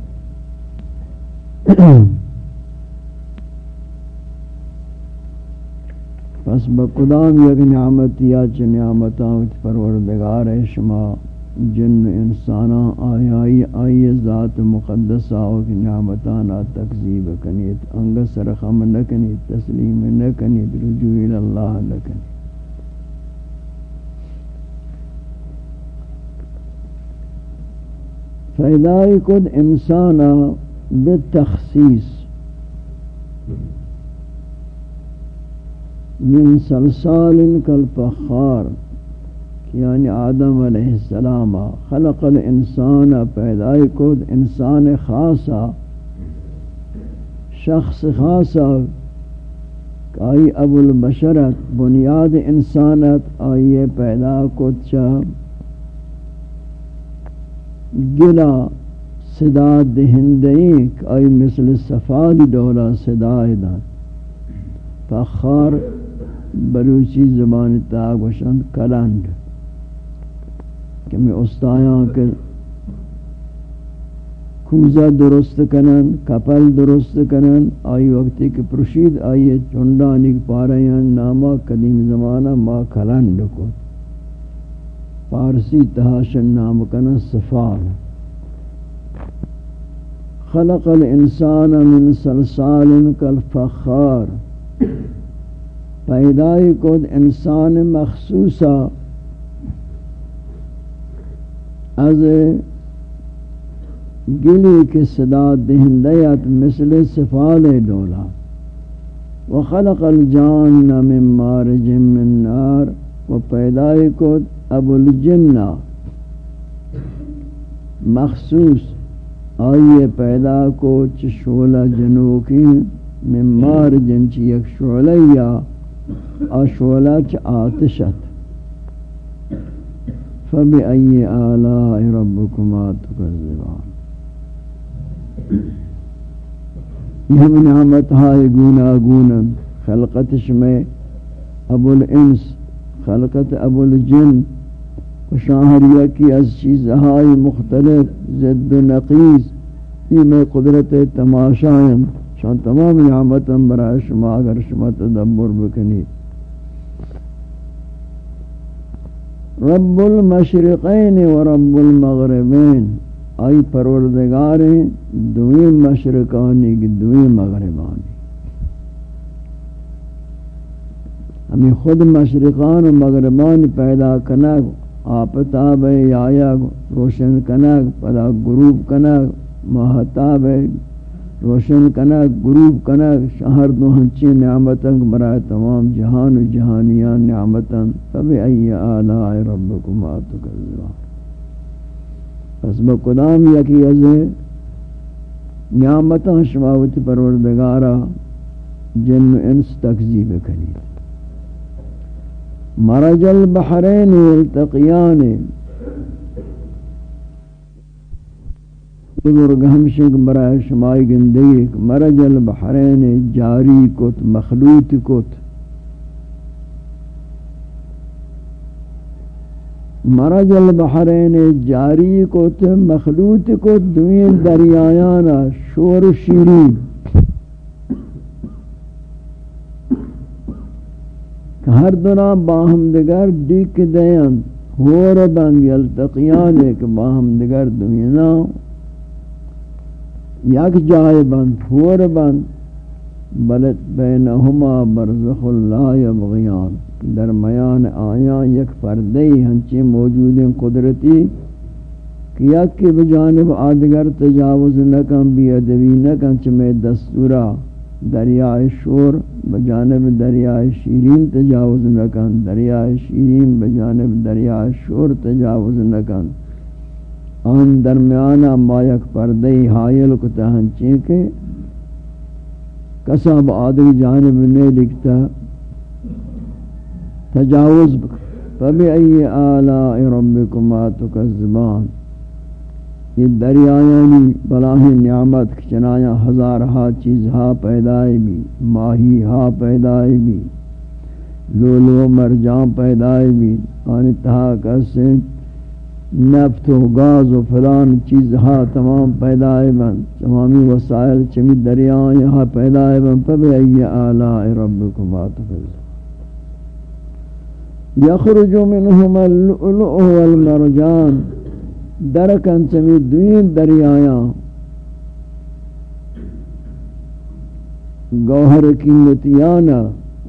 A: پس بقدام یک نعمت یا چھ نعمتاں پروردگار شما جن انسانا آیائی آئی ذات مقدسہ و نعمتانا تکذیب کنیت انگ سرخم نکنیت تسلیم نکنیت رجوع اللہ نکنیت۔ فیدائی کد انسانا بالتخصیص من سلسال کالفخار یعنی آدم علیہ السلام خلق الانسان، پیدائی کد انسان خاصا، شخص خاصا، آئی ابو البشرت، بنیاد انسانت آئیے پیدا کد چا گلا صدا دہندئی آئی مثل صفاد دولا صدا دان۔ فخار بلوچی زبان تاگوشن کلند کہ میں استایاں کے کوزہ درست کنن، کپل درست کنن، آئی وقتی کہ پرشید آئی چندانی پارایاں نامہ قدیم زمانہ ما کلند کو پارسی تحاشن نام کنن صفال خلق الانسان من سلسال کالفخار۔ پیدائی کود انسان مخصوصا۔ از گلی کے صدا دہندیت مثل سفال ڈولا وخلق الجان من مارج من نار و پیدائی کود ابو الجنہ مخصوص آئیے پیدا کو چشولہ جنو کی ممار جنچی یک شعلیا اشولہ چ آتشت فبأي آلاء ربكما تكذبان یہ نعمت ہائے گونا گونا خلقتش میں ابو الانس، خلقت ابو الجن شاہریہ کی از چیز ہائی مختلف، زد و نقیز، یہ میں قدرت تماشائیں شان تمام نعمتم برای شما اگر شما تدبر بکنی رب المشرقین و رب المغربین۔ آئی پروردگار دوئی مشرقانی کی دوئی مغربانی۔ ہمیں خود مشرقان و مغربان پیدا کنگ آپتاب آیا، روشن کنگ پدا گروب کنگ محتاب روشن کنگ گروب کنگ شہر دو ہنچی نعمتن برای تمام جہان و جہانیان نعمتن، فبی ای آلائی ربکم آتک الزوان پس بقدام یکی از نعمتن شماوت پروردگارا جن و انس تکذیب کنی مرج البحرین التقیان بزرگ ہمشک برای شمائی گندگی مرج البحرین جاری کت مخلوط کت مرج البحرین جاری کت مخلوط کت دوین دریایانا شور شیرین ہر دنا باہم دگر دیکھ دین ہور بند یلتقیان ایک باہم دگر دوینا یک جائے بند ہور بند. بلت بینہما برزخ لا یبغیان. درمیان آیاں یک فردی ہنچی موجود قدرتی کہ کی بجانب آدگر تجاوز نکن، بی ادبی نکن چمیں دستورا دریائے شور بجانب دریائے شیرین تجاوز نکن، دریائے شیرین بجانب دریائے شور تجاوز نکن. آن درمیانا مایک پردی حائل کو تہنچے کے کسب آدمی جانب نے لکھتا تجاوز فبی ای آلاء ربکما تکذبان یہ دریایانی بلاہ نعمت چنایا ہزارہا چیزہا پیدائی بھی، ماہی ہا پیدائی بھی، لولو مرجان پیدائی بھی، آنی تہا کسے نفت و گاز و فلان چیز ہا تمام پیدائے بن تمامی وسائل چمی دریاں یہاں پیدا پیدائے بن فبئی آلاء ربکما تفضل یخرج منہم اللؤلؤ والمرجان، درکن چمی دوین دریایاں گوہر قیمتیانا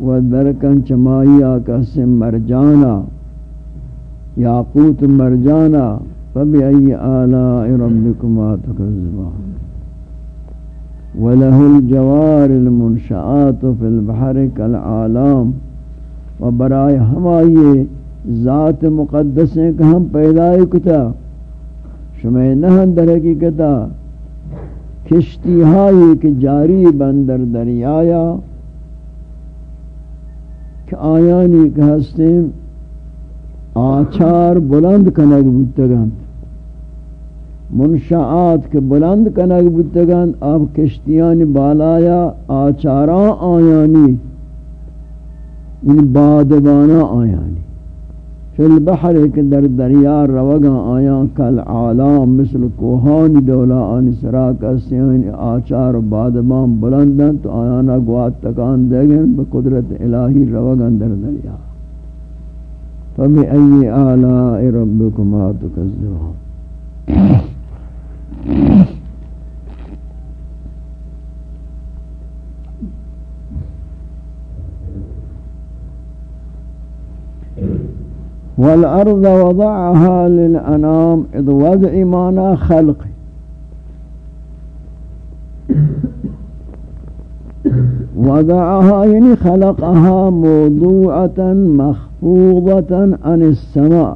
A: و درکن چمائی آکا سے مرجانا. یاقوت مرجانا فبأي آلاء ربكما تكذبان وله الجوار المنشآت في البحر كالعالام وبرائے ہمائی ذات مقدس ہیں کہ ہم پیدائی کتا، شمع نہن در حقیقتا. کشتی ہائی کہ جاری بندر دریایا، کہ آیانی کہ ہستیں آچار بلند کنگ بودتگند منشعات کے بلند کنگ بودتگند اب کشتیان بالایا آچاران آیانی. یعنی بادبانا آیانی. فی البحر کے در دریا روگا آیا، کل عالام مثل کوہانی دولا آنی سراک اسیان آچار بادبان بلندن تو آیانا گوات تکان دے گئن بقدرت الہی روگا در دریا. فبأي آلاء ربكما تكذبان؟ والأرض وضعها للأنام إذ وضع معنى خلق وضعها يعني خلقها موضوعة مخ محفوظة عن السماء.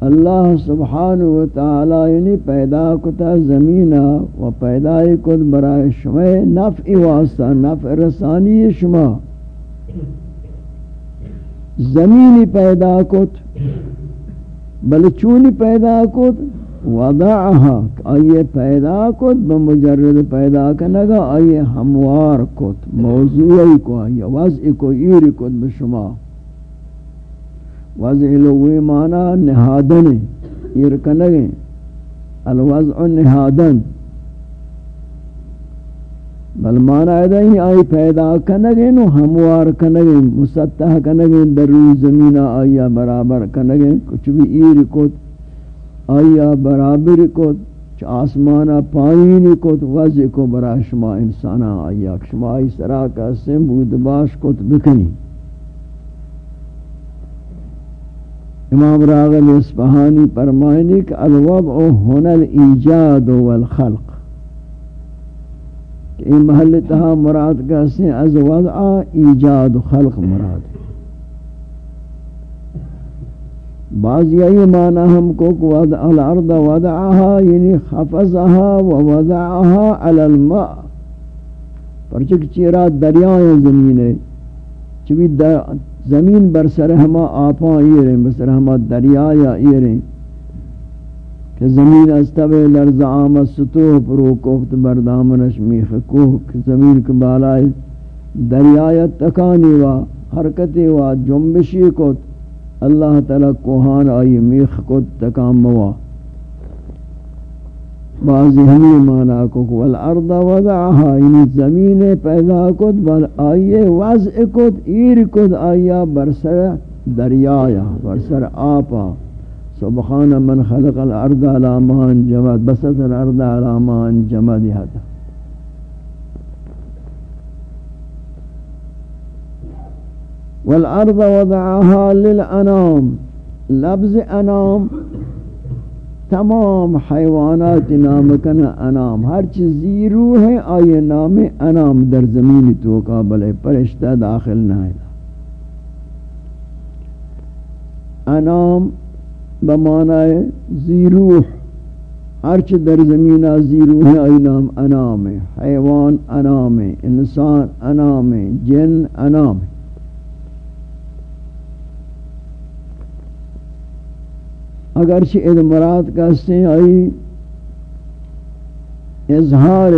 A: اللہ سبحانہ و تعالی یعنی پیدا کتا زمین و پیدا کت برای شما نفع واسطہ، نفع رسانی شما. زمینی پیدا کت بل چونی پیدا کت وضعها آئیے پیدا کت بمجرد پیدا کنگا، آئیے ہموار کت، موضوعی کو، آئیے وضع کو ایر کت بشما وضع لغوی معنی نہادن ارکنگیں الوضع نہادن۔ بل معنی ایدہ ہی آئی پیدا کنگیں نو ہموار کنگیں مسطح کنگیں در روی زمین آیا برابر کنگیں کچھ بھی ایر کت۔ آیا برابر کت چھ آسمانا پایین کت وضع کو برا شما انسانا آیا، شما آئی سراکہ سے بود باش کت بکنی. امام راغب اسپہانی فرمائنی کہ الوضع ہونا الایجاد والخلق. کہ محل تہا مراد کہتے ہیں از وضع ایجاد و خلق مراد. بعض یہی معنی ہم کو کہ وضع الارض وضعها یعنی خفضها و وضعها علی الماء. پرچک چیرا دریائے زمین ہے چوی زمین بر سر ہما آپاں یہ ایریں بسر ہما دریا یا ایریں کہ زمین از تب لرز آمد ستوہ پرو کوفت بردامنش میخ کوہ زمین کے بالائے دریا تکانی و حرکتی و جنبشی کت اللہ تعالی کوہان آئی میخ کت تکام موا۔ بعضی ہمیں مانا کو والارض وضعها یعنی زمین پیدا کت بل آئیے وضع کت ایر کت آیا برسر دریایا برسر آپا۔ سبحان من خلق الارض علامان جمد بسط الارض علامان جمد یادا والارض وضعها للانام لفظ انام، تمام حیوانات نام کن انام، ہر چیز زیرو ہے، آئے نام انام در زمین تو قابل پرشتہ داخل نہ ہے۔ انام بمعنی زیروح ہر چیز در زمین زیرو ہے آئی نام انام ہے۔ حیوان انام ہے، انسان انام ہے، جن انام ہے۔ اگرچہ اد مراد کہتے آئی، اظہار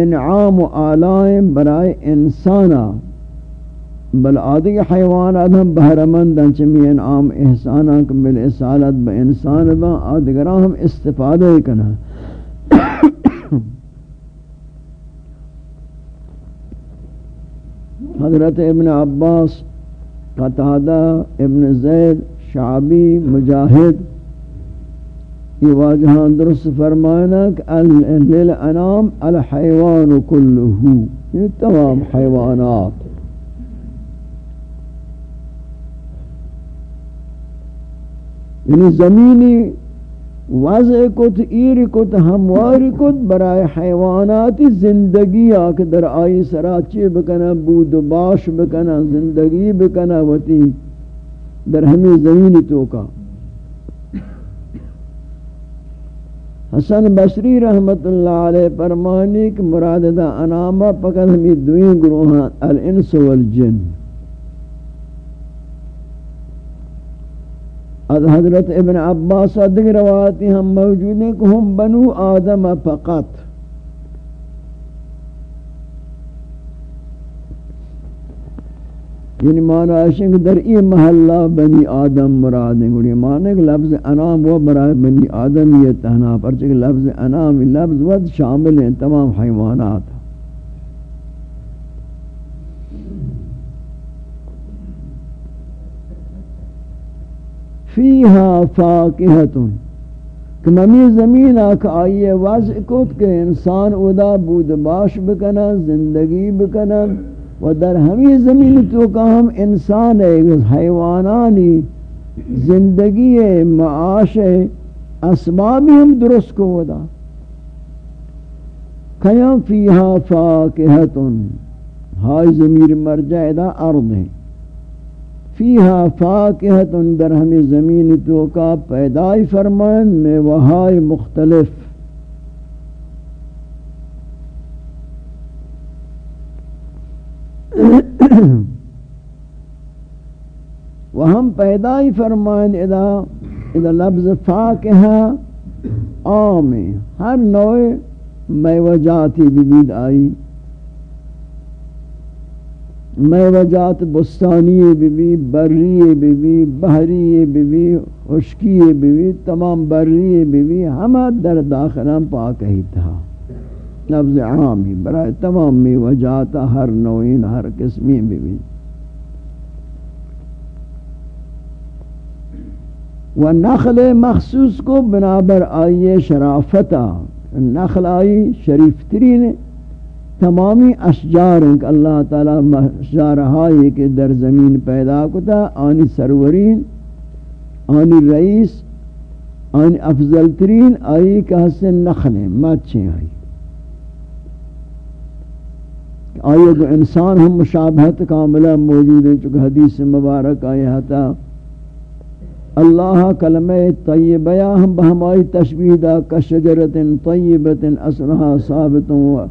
A: انعام و آلائم برائے انسانا، بل آدھگ حیوانات ہم بہرمندن چمی انعام احسانا کمبل اصالت با انسان با آدھگران ہم استفادہ کنا۔ حضرت ابن عباس قطادہ ابن زید، شعبی، مجاہد یہ واجہان درست فرمائنا کہ للانام الحیوان کلہو یہ تمام حیوانات۔ یعنی زمینی وضع کت ایر کت ہموار کت برای حیوانات زندگی آکھ در آئی سراچے بکنا، بود باش بکنا، زندگی بکنا، وتی در ہمیں زمین تو حسن بصری رحمت اللہ علیہ فرمانی کہ مراد دا انامہ پکت ہمیں دوئیں گروہاں، الانس والجن۔ از حضرت ابن عباس دیگر روایتی ہم موجود ہیں کہ ہم بنو آدم فقط۔ یعنی معنی ہے کہ در این محلہ بنی آدم مراد ہیں۔ گوڑی معنی کہ لفظ انام وہ برای بنی آدم یہ تہنا، پرچہ لفظ انام، لفظ ود شامل ہیں تمام حیوانات۔ فیہا فاقہتن کہ ممی زمین آکھ آئیے وضع کت کہ انسان ادا بود باش بکنا زندگی بکنا و در ہمی زمین تو کا ہم انسان ہے حیوانانی، زندگی معاش اسبابی ہم درست کو ودا کھیاں فیہا فاکہتن ہائی زمیر مرجع دا ارض. ہے فیہا فاکہت در ہمیں زمین تو کا پیدائی فرمائن میں وہائی مختلف. وہم پیدائی فرمائن ادا ادا لفظ فاکہہ عام ہر نوع میوجاتی ببید آئی۔ میوجات بستانی بی بری بی بحری بی خشکی بی تمام بری بی ہمہ در داخلہ پاک ہی تھا۔ لفظ عامی برای تمام میوجات ہر نوعین، ہر قسمی بی و نخل مخصوص کو بنابر آئیے شرافتا نخل آئی شریف ترین تمامی اشجار ہیں کہ اللہ تعالی اشجار ہائی کہ در زمین پیدا کتا۔ آنی سرورین، آنی رئیس، آنی افضل ترین آئی کہ حسن نخلیں مچیں آئی۔ آئی کہ انسان ہم مشابہت کاملہ موجود ہیں، چونکہ حدیث مبارک آئی ہتا اللہ کلمہ طیبہ ہم بہمائی تشبیدہ کشجرت طیبت اصلها ثابت ہوا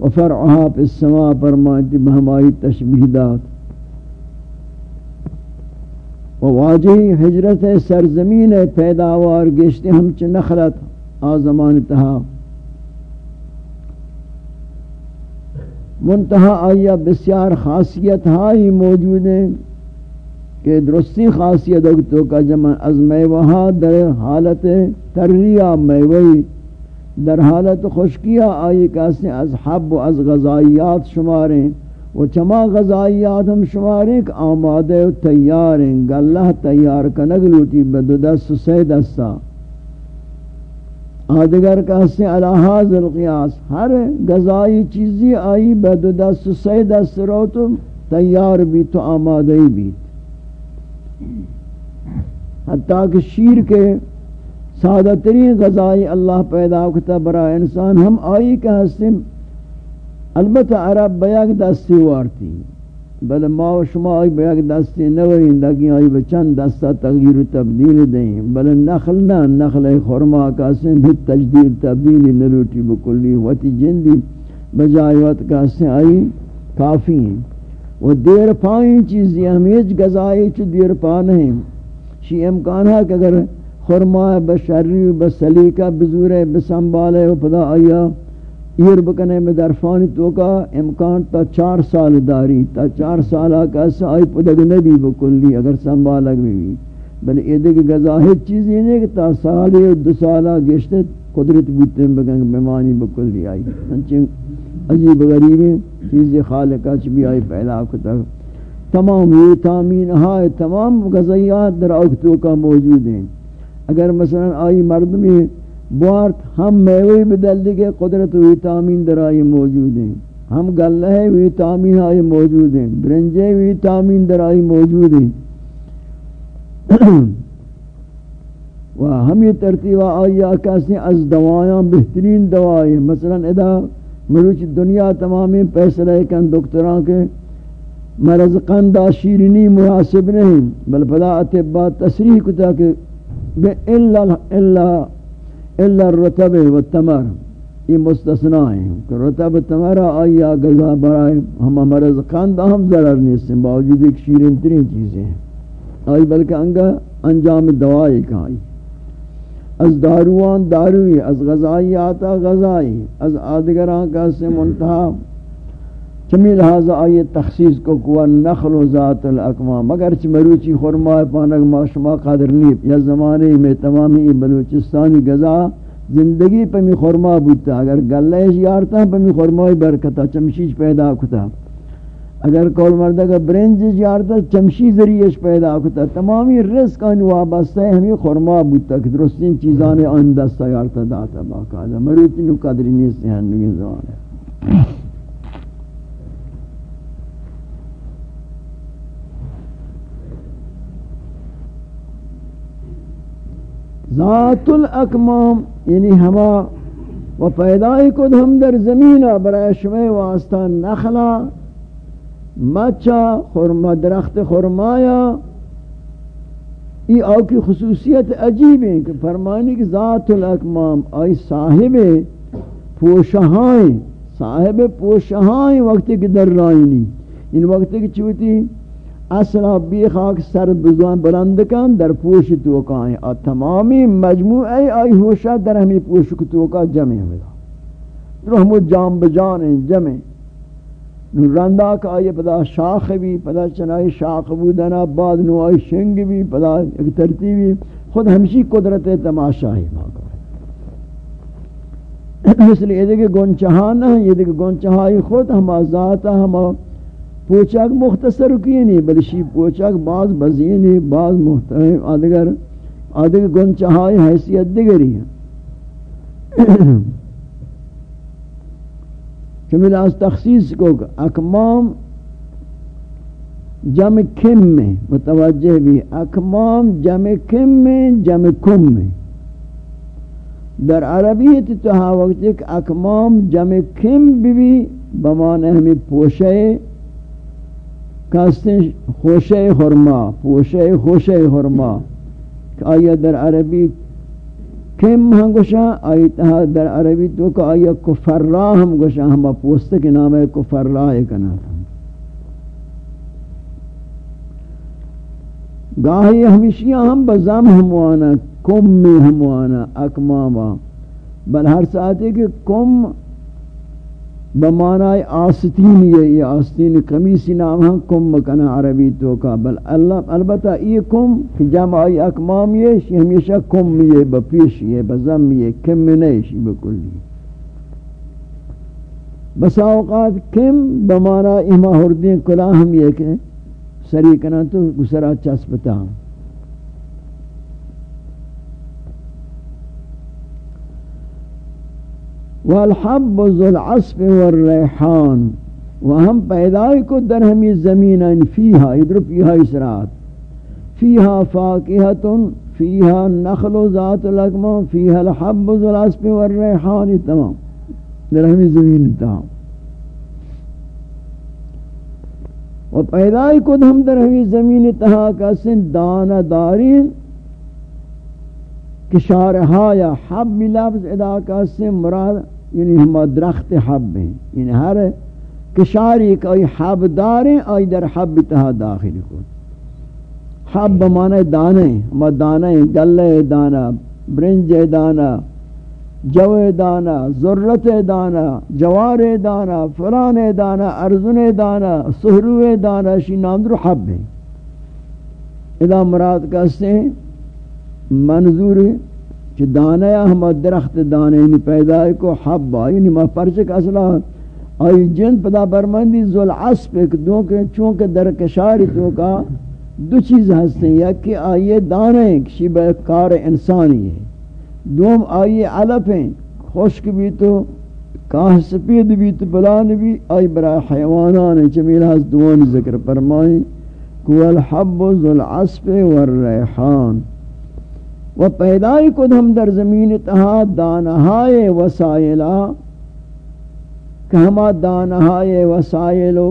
A: وفرعها في السماء فرمانتی بہمائی تشبیدات وواجہی حجرت سرزمین پیداوار گشتے ہم چھ نخلت آزمان تہا۔ منتہا آیا بسیار خاصیت ہائی موجود ہیں۔ کہ درستی خاصیت تو کا جمع از میوہا ہاں در حالت تریہ میوہی، در حالت خشکیہ آئی کیسے از حب و از غذائیات شماریں۔ و چما غذائیات ہم شماریں کہ آمادے و تیار ہیں۔ گلہ تیار کنگ لوٹی بدو دست و سی دستا۔ آدگر کہتے ہیں القیاس، ہر غذائی چیزی آئی بدو دست و سی دست رو تو تیار بھی تو آمادے بھی۔ حتیٰ کہ شیر کے سادہ ترین غذائی اللہ پیدا کتا برا انسان ہم آئی کہ ہستیم، البتہ عرب بیاک دستی وارتی بل ما و شما آئی بیاک دستی نورین لیکن آئی بچند دستا تغییر و تبدیل دیں بل نخل نا، نخل خورما کا کاسن ہت تجدید تبدیلی نلوٹی بکلی وتی جندی بجائے وقت کاسن آئی کافی ہیں۔ وہ دیر پائیں چیزی ہمیج غذائی چو دیر پا نہیں۔ شی امکان ہے کہ اگر خرما بشری بسلیقہ بزور بسنبالے و پدا آیا، ایر بکنے میں درفانی تو کا امکان تا چار سال داری۔ تا چار سالہ کا آئی پدگ نبی بکلی اگر سنبالک بھی بھی۔ بل یہ دیکھ گزاہد چیز یہ نہیں کہ تا سالی دو سالہ گشتے قدرت بوتے بگنگ بیمانی بکلی آئی۔ انچہ عجیب غریبی چیز خالقہ چھ بھی آئی پہلا کتا۔ تمام یہ تامین ہائے، تمام غزیات در اکتو کا موجود ہیں۔ اگر مثلا آئی مردمی بوارت ہم میوی بدل دی کے قدرت ویتامین در آئی موجود ہیں۔ ہم گلہ ویتامین آئی موجود ہیں، برنجے ویتامین در آئی موجود ہیں۔ و ہم یہ ترتیبہ آئی کیسے از دوایاں بہترین دوائیں۔ مثلا ادا مروچ دنیا تمامی پیسے رہے کن دکتران کے مرض قندہ شیرینی مناسب نہیں، بل پدا اتبا تصریح کتا کہ الا الا الا الرتب والتمر یہ مستثنا ہیں، کہ رتب تمر آیا غذا برائے۔ ہم مرض خاندہ ہم ضرر نہیں سے باوجود ایک شیرین ترین چیزیں ہیں۔ آئی بلکہ انگا انجام دوائی کھائی از داروان داروی، از غذائی آتا غذائی، از آدگران کا سے منتحہ چمی لہذا آئی تخصیص کو کوا نخل و ذات الاکمام مگر چی مروچی خورما پانک ما شما قادر نیب۔ یا زمانے میں تمامی بلوچستانی گزا زندگی پہ می خورما بودتا اگر گلہش یارتا پہ می خورمای برکتا چمشیش پیدا کتا۔ اگر کول مردہ کا برنجش یارتا چمشی ذریعش پیدا کتا تمامی رزق آنی وابستہ ہے، ہمیں خورما بودتا کہ درستین چیزانے آن دستا یارتا داتا باقاعدہ مروچی نو قدری نیستے ہیں نوی زمانے ذات الاکمام یعنی ہما و پیدائی کد ہم در زمینہ، برای شمع واسطہ نخلا مچا، خرما درخت خرمایا۔ ای او کی خصوصیت عجیب ہے کہ فرمانی کہ ذات الاکمام، آئی صاحب پوشہائیں صاحب پوشہائیں وقت کی در رائنی ان وقت کی چوتی اصلا بی خاک سر بزوان بلند کن، در پوش توکائیں اور تمامی مجموعی آئی ہوشہ در ہمیں پوش توکا جمع ہوگا رحم جام بجان جمع۔ رندا کا آئی پدا شاخ بھی، پدا چنائی شاخ بودنا، بعد نو آئی شنگ بھی، پدا ایک ترتیبی خود ہمشی قدرت تماشا ہی ماں مثل یہ دیکھ گنچہان ہیں یہ دیکھ گنچہائی خود ہم ذاتا ہم پوچاک مختصر کی نہیں، بلشی پوچاک بعض بزینی بعض محترم آدگر آدگر گنچہائی حیثیت دیگری ہیں کہ از تخصیص کو اکمام جمع کم میں، متوجہ بھی، اکمام جمع کم میں، جمع کم میں۔ در عربیت تو ہاں وقت ایک اکمام جمع کم بھی بھی بمانے ہمیں پوشے، کہتے ہیں خوشے خرما پوشے خوشے خرما کہ آیا در عربی کم ہاں ہم گوشا آئیتہا در عربی تو کہ آئی کفرہ ہم گوشا ہم پوستے کے نام ہے کفر کفرہ کنا تھا۔ گاہی ہمیشیاں ہم بزام ہموانا کم میں ہموانا اکماما بل ہر ساتھ ہے کہ کم بمعنی آستین یہ یہ آستین قمیسی نام ہاں کم مکنا عربی تو کا، بل اللہ، البتہ یہ کم کہ جمع اکمام یہ شی ہمیشہ کم یہ بپیش یہ بزم یہ، کم نہیں شی بکلی بسا اوقات کم بمعنی اما ہردین کلا ہم یہ کہ سری کنا تو گسرا چسپتا ہوں والحب ذو العصف والریحان، و ہم پیدای کو در ہمی زمین ان فیہا ادھر فیہا اسرات فیہا فاقیہت فیہا نخل و ذات لکمہ فیہا الحب ذو العصف والریحان تمام۔ در ہمی زمین تمام۔ و پیدای کو ہم در ہمی زمین تہا کا سن دانا دارین کشارہا یا حب لفظ ادا کا سن مراد یعنی ہم درخت حب ہیں. یعنی ہر کشاری کوئی حب داریں آئی در حب تہا داخل کو حب مانے دانے ہم دانے گلے دانا، برنج دانا، جو دانا، ذرت دانا، جوار دانا، فلان دانا، ارزن دانا، سہرو دانا شی نام در حب ہے ادا مراد کہتے ہیں، منظور کہ دانے ہم درخت دانے یعنی پیدا کو حبا یعنی ما پرچک اصلا آئی جن پدا برمندی زول عصب ایک دو کے چونکہ در کشاری تو کا دو چیز ہستے ہیں یک کہ آئیے دانے کسی بے کار انسانی ہے۔ دوم آئیے علف ہیں، خشک بھی تو، کاہ سپید بھی تو، بلان بھی۔ آئی برای حیوانان ہیں چمیل ہست دوان ذکر فرمائیں۔ کو الحب ذو العصب والریحان و پیدای کد ہم در زمین تہا دانہائے وسائلہ، کہ ہما دانہائے وسائل و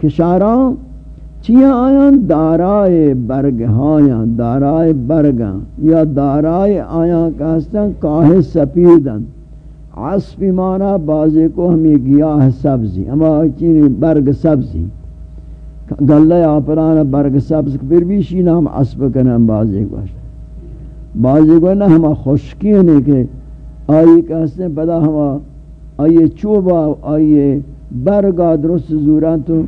A: کشاراں، چیاں آیاں دارائے برگہایاں دارائے برگاں، یا دارائے آیاں کہستاں کاہ سپیدن عصفی مانا بازے کو ہمیں گیاہ سبزی، ہما چینی برگ سبزی۔ گلہ آپرانا برگ سبز پھر بھی شی نام عصف کنم بازے کو بعضی کو نہ ہما خشکی نہیں کہ آئی کہتے ہیں پدا ہما آئیے چوبا آئیے برگا درست زوران تو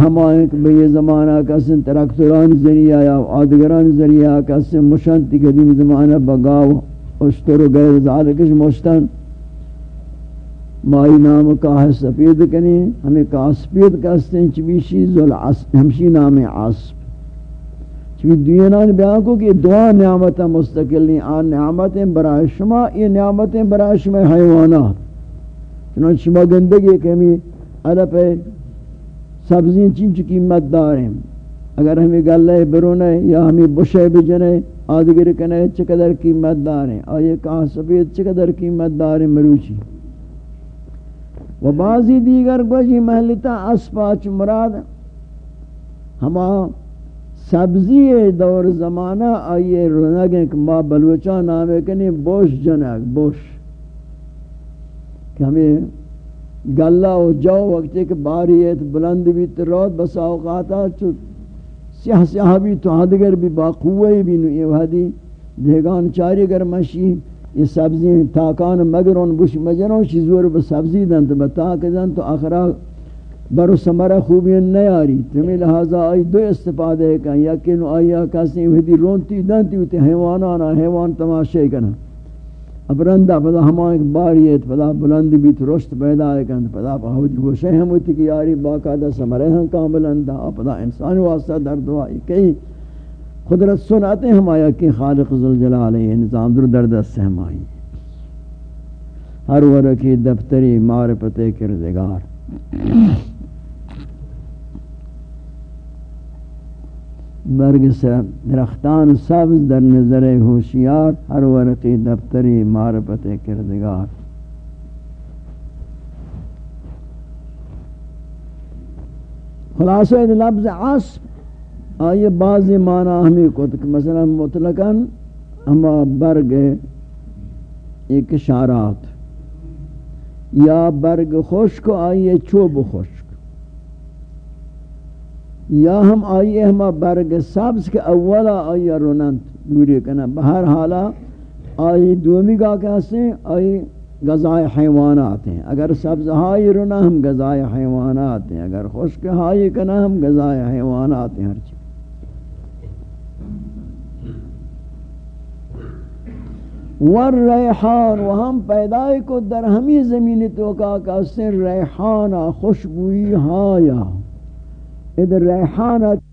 A: ہما ایک بے زمانہ کہتے ترکتران ذریعہ یا آدگران ذریعہ کہتے مشانتی قدیم زمانہ بگاو، اشتر و غیر ذالکش مشتن مائی نام کا ہے سفید کنی، ہمیں کا سفید کہتے ہیں، چبیشی ذل ہمشی نام عصب چوی دینان بیان کو کہ دعا نعمت مستقل نہیں، آن نعمتیں برای شما، یہ نعمتیں برای شما حیوانات۔ چنانچہ شما گندگی کمی علف سبزیں چین چی قیمت دار ہیں اگر ہمیں گلے برونے یا ہمیں بشے بجنے، آدگر کنے چقدر قیمت دار ہیں آئے کہاں سفید چقدر قیمت دار ہیں مروچی۔ و بعضی دیگر گوشی محلتا اسپاچ مراد ہما سبزی دور زمانہ آئیے رونگیں کہ ما بلوچا نامے کنی بوش جنگ، بوش۔ کہ ہمیں گلہ و جو وقتی کہ باری بلند بھی ترود بس اوقاتا چو سیاہ سیاہ بھی تو ہدگر بھی باقوی بھی نو یہ وحدی۔ دیگان چاری گر مشی، یہ سبزی تاکان مگرون بش مجرون شیزور بسبزی دن تو بتاک دن تو آخرہ برو سمرہ خوبی نیاری. تمہیں لہذا آئی دو استفادہ کن. یقین آئی کسی وحدی رونتی دنتی ہوتی حیوانانا، حیوان تماشے کنا ابرندہ پدا ہما ایک باریت پدا بلند بیت رشت پیدا ہے کن. پدا پہوچ گوشے ہم ہوتی کہ یاری باقاعدہ سمرے ہیں کاملندہ پدا انسان واسطہ در دعائی کئی قدرت سناتے ہم آیا کہ خالق ذوالجلال ہے، نظام در دردست سے ہم آئی ہر ورکی دفتری معرفت کردگار. برگ درختان سبز در نظر ہوشیار ہر ورقی دفتری معرفت کردگار. خلاصہ لفظ عصب آئیے بعض معنی ہمیں کو مثلا مطلقاً ہما برگ ایک شارات یا برگ خشک آئیے چوب خشک. یا ہم آئیے ہما برگ سبز کے اولا آئیے روننت دوری کنا۔ بہر حالا آئی دومی گا کہتے آئی غذائے حیوانات ہیں۔ اگر سبز ہائی رونا، ہم غذائے حیوانات ہیں۔ اگر خشک ہائی کنا، ہم غذائے حیوانات ہیں۔ ہر چیز۔ ور ریحان، و ہم پیدای کو در ہمی زمین تو کا کہ ریحان خوشبوئی ہایا۔ ادھر ریحانت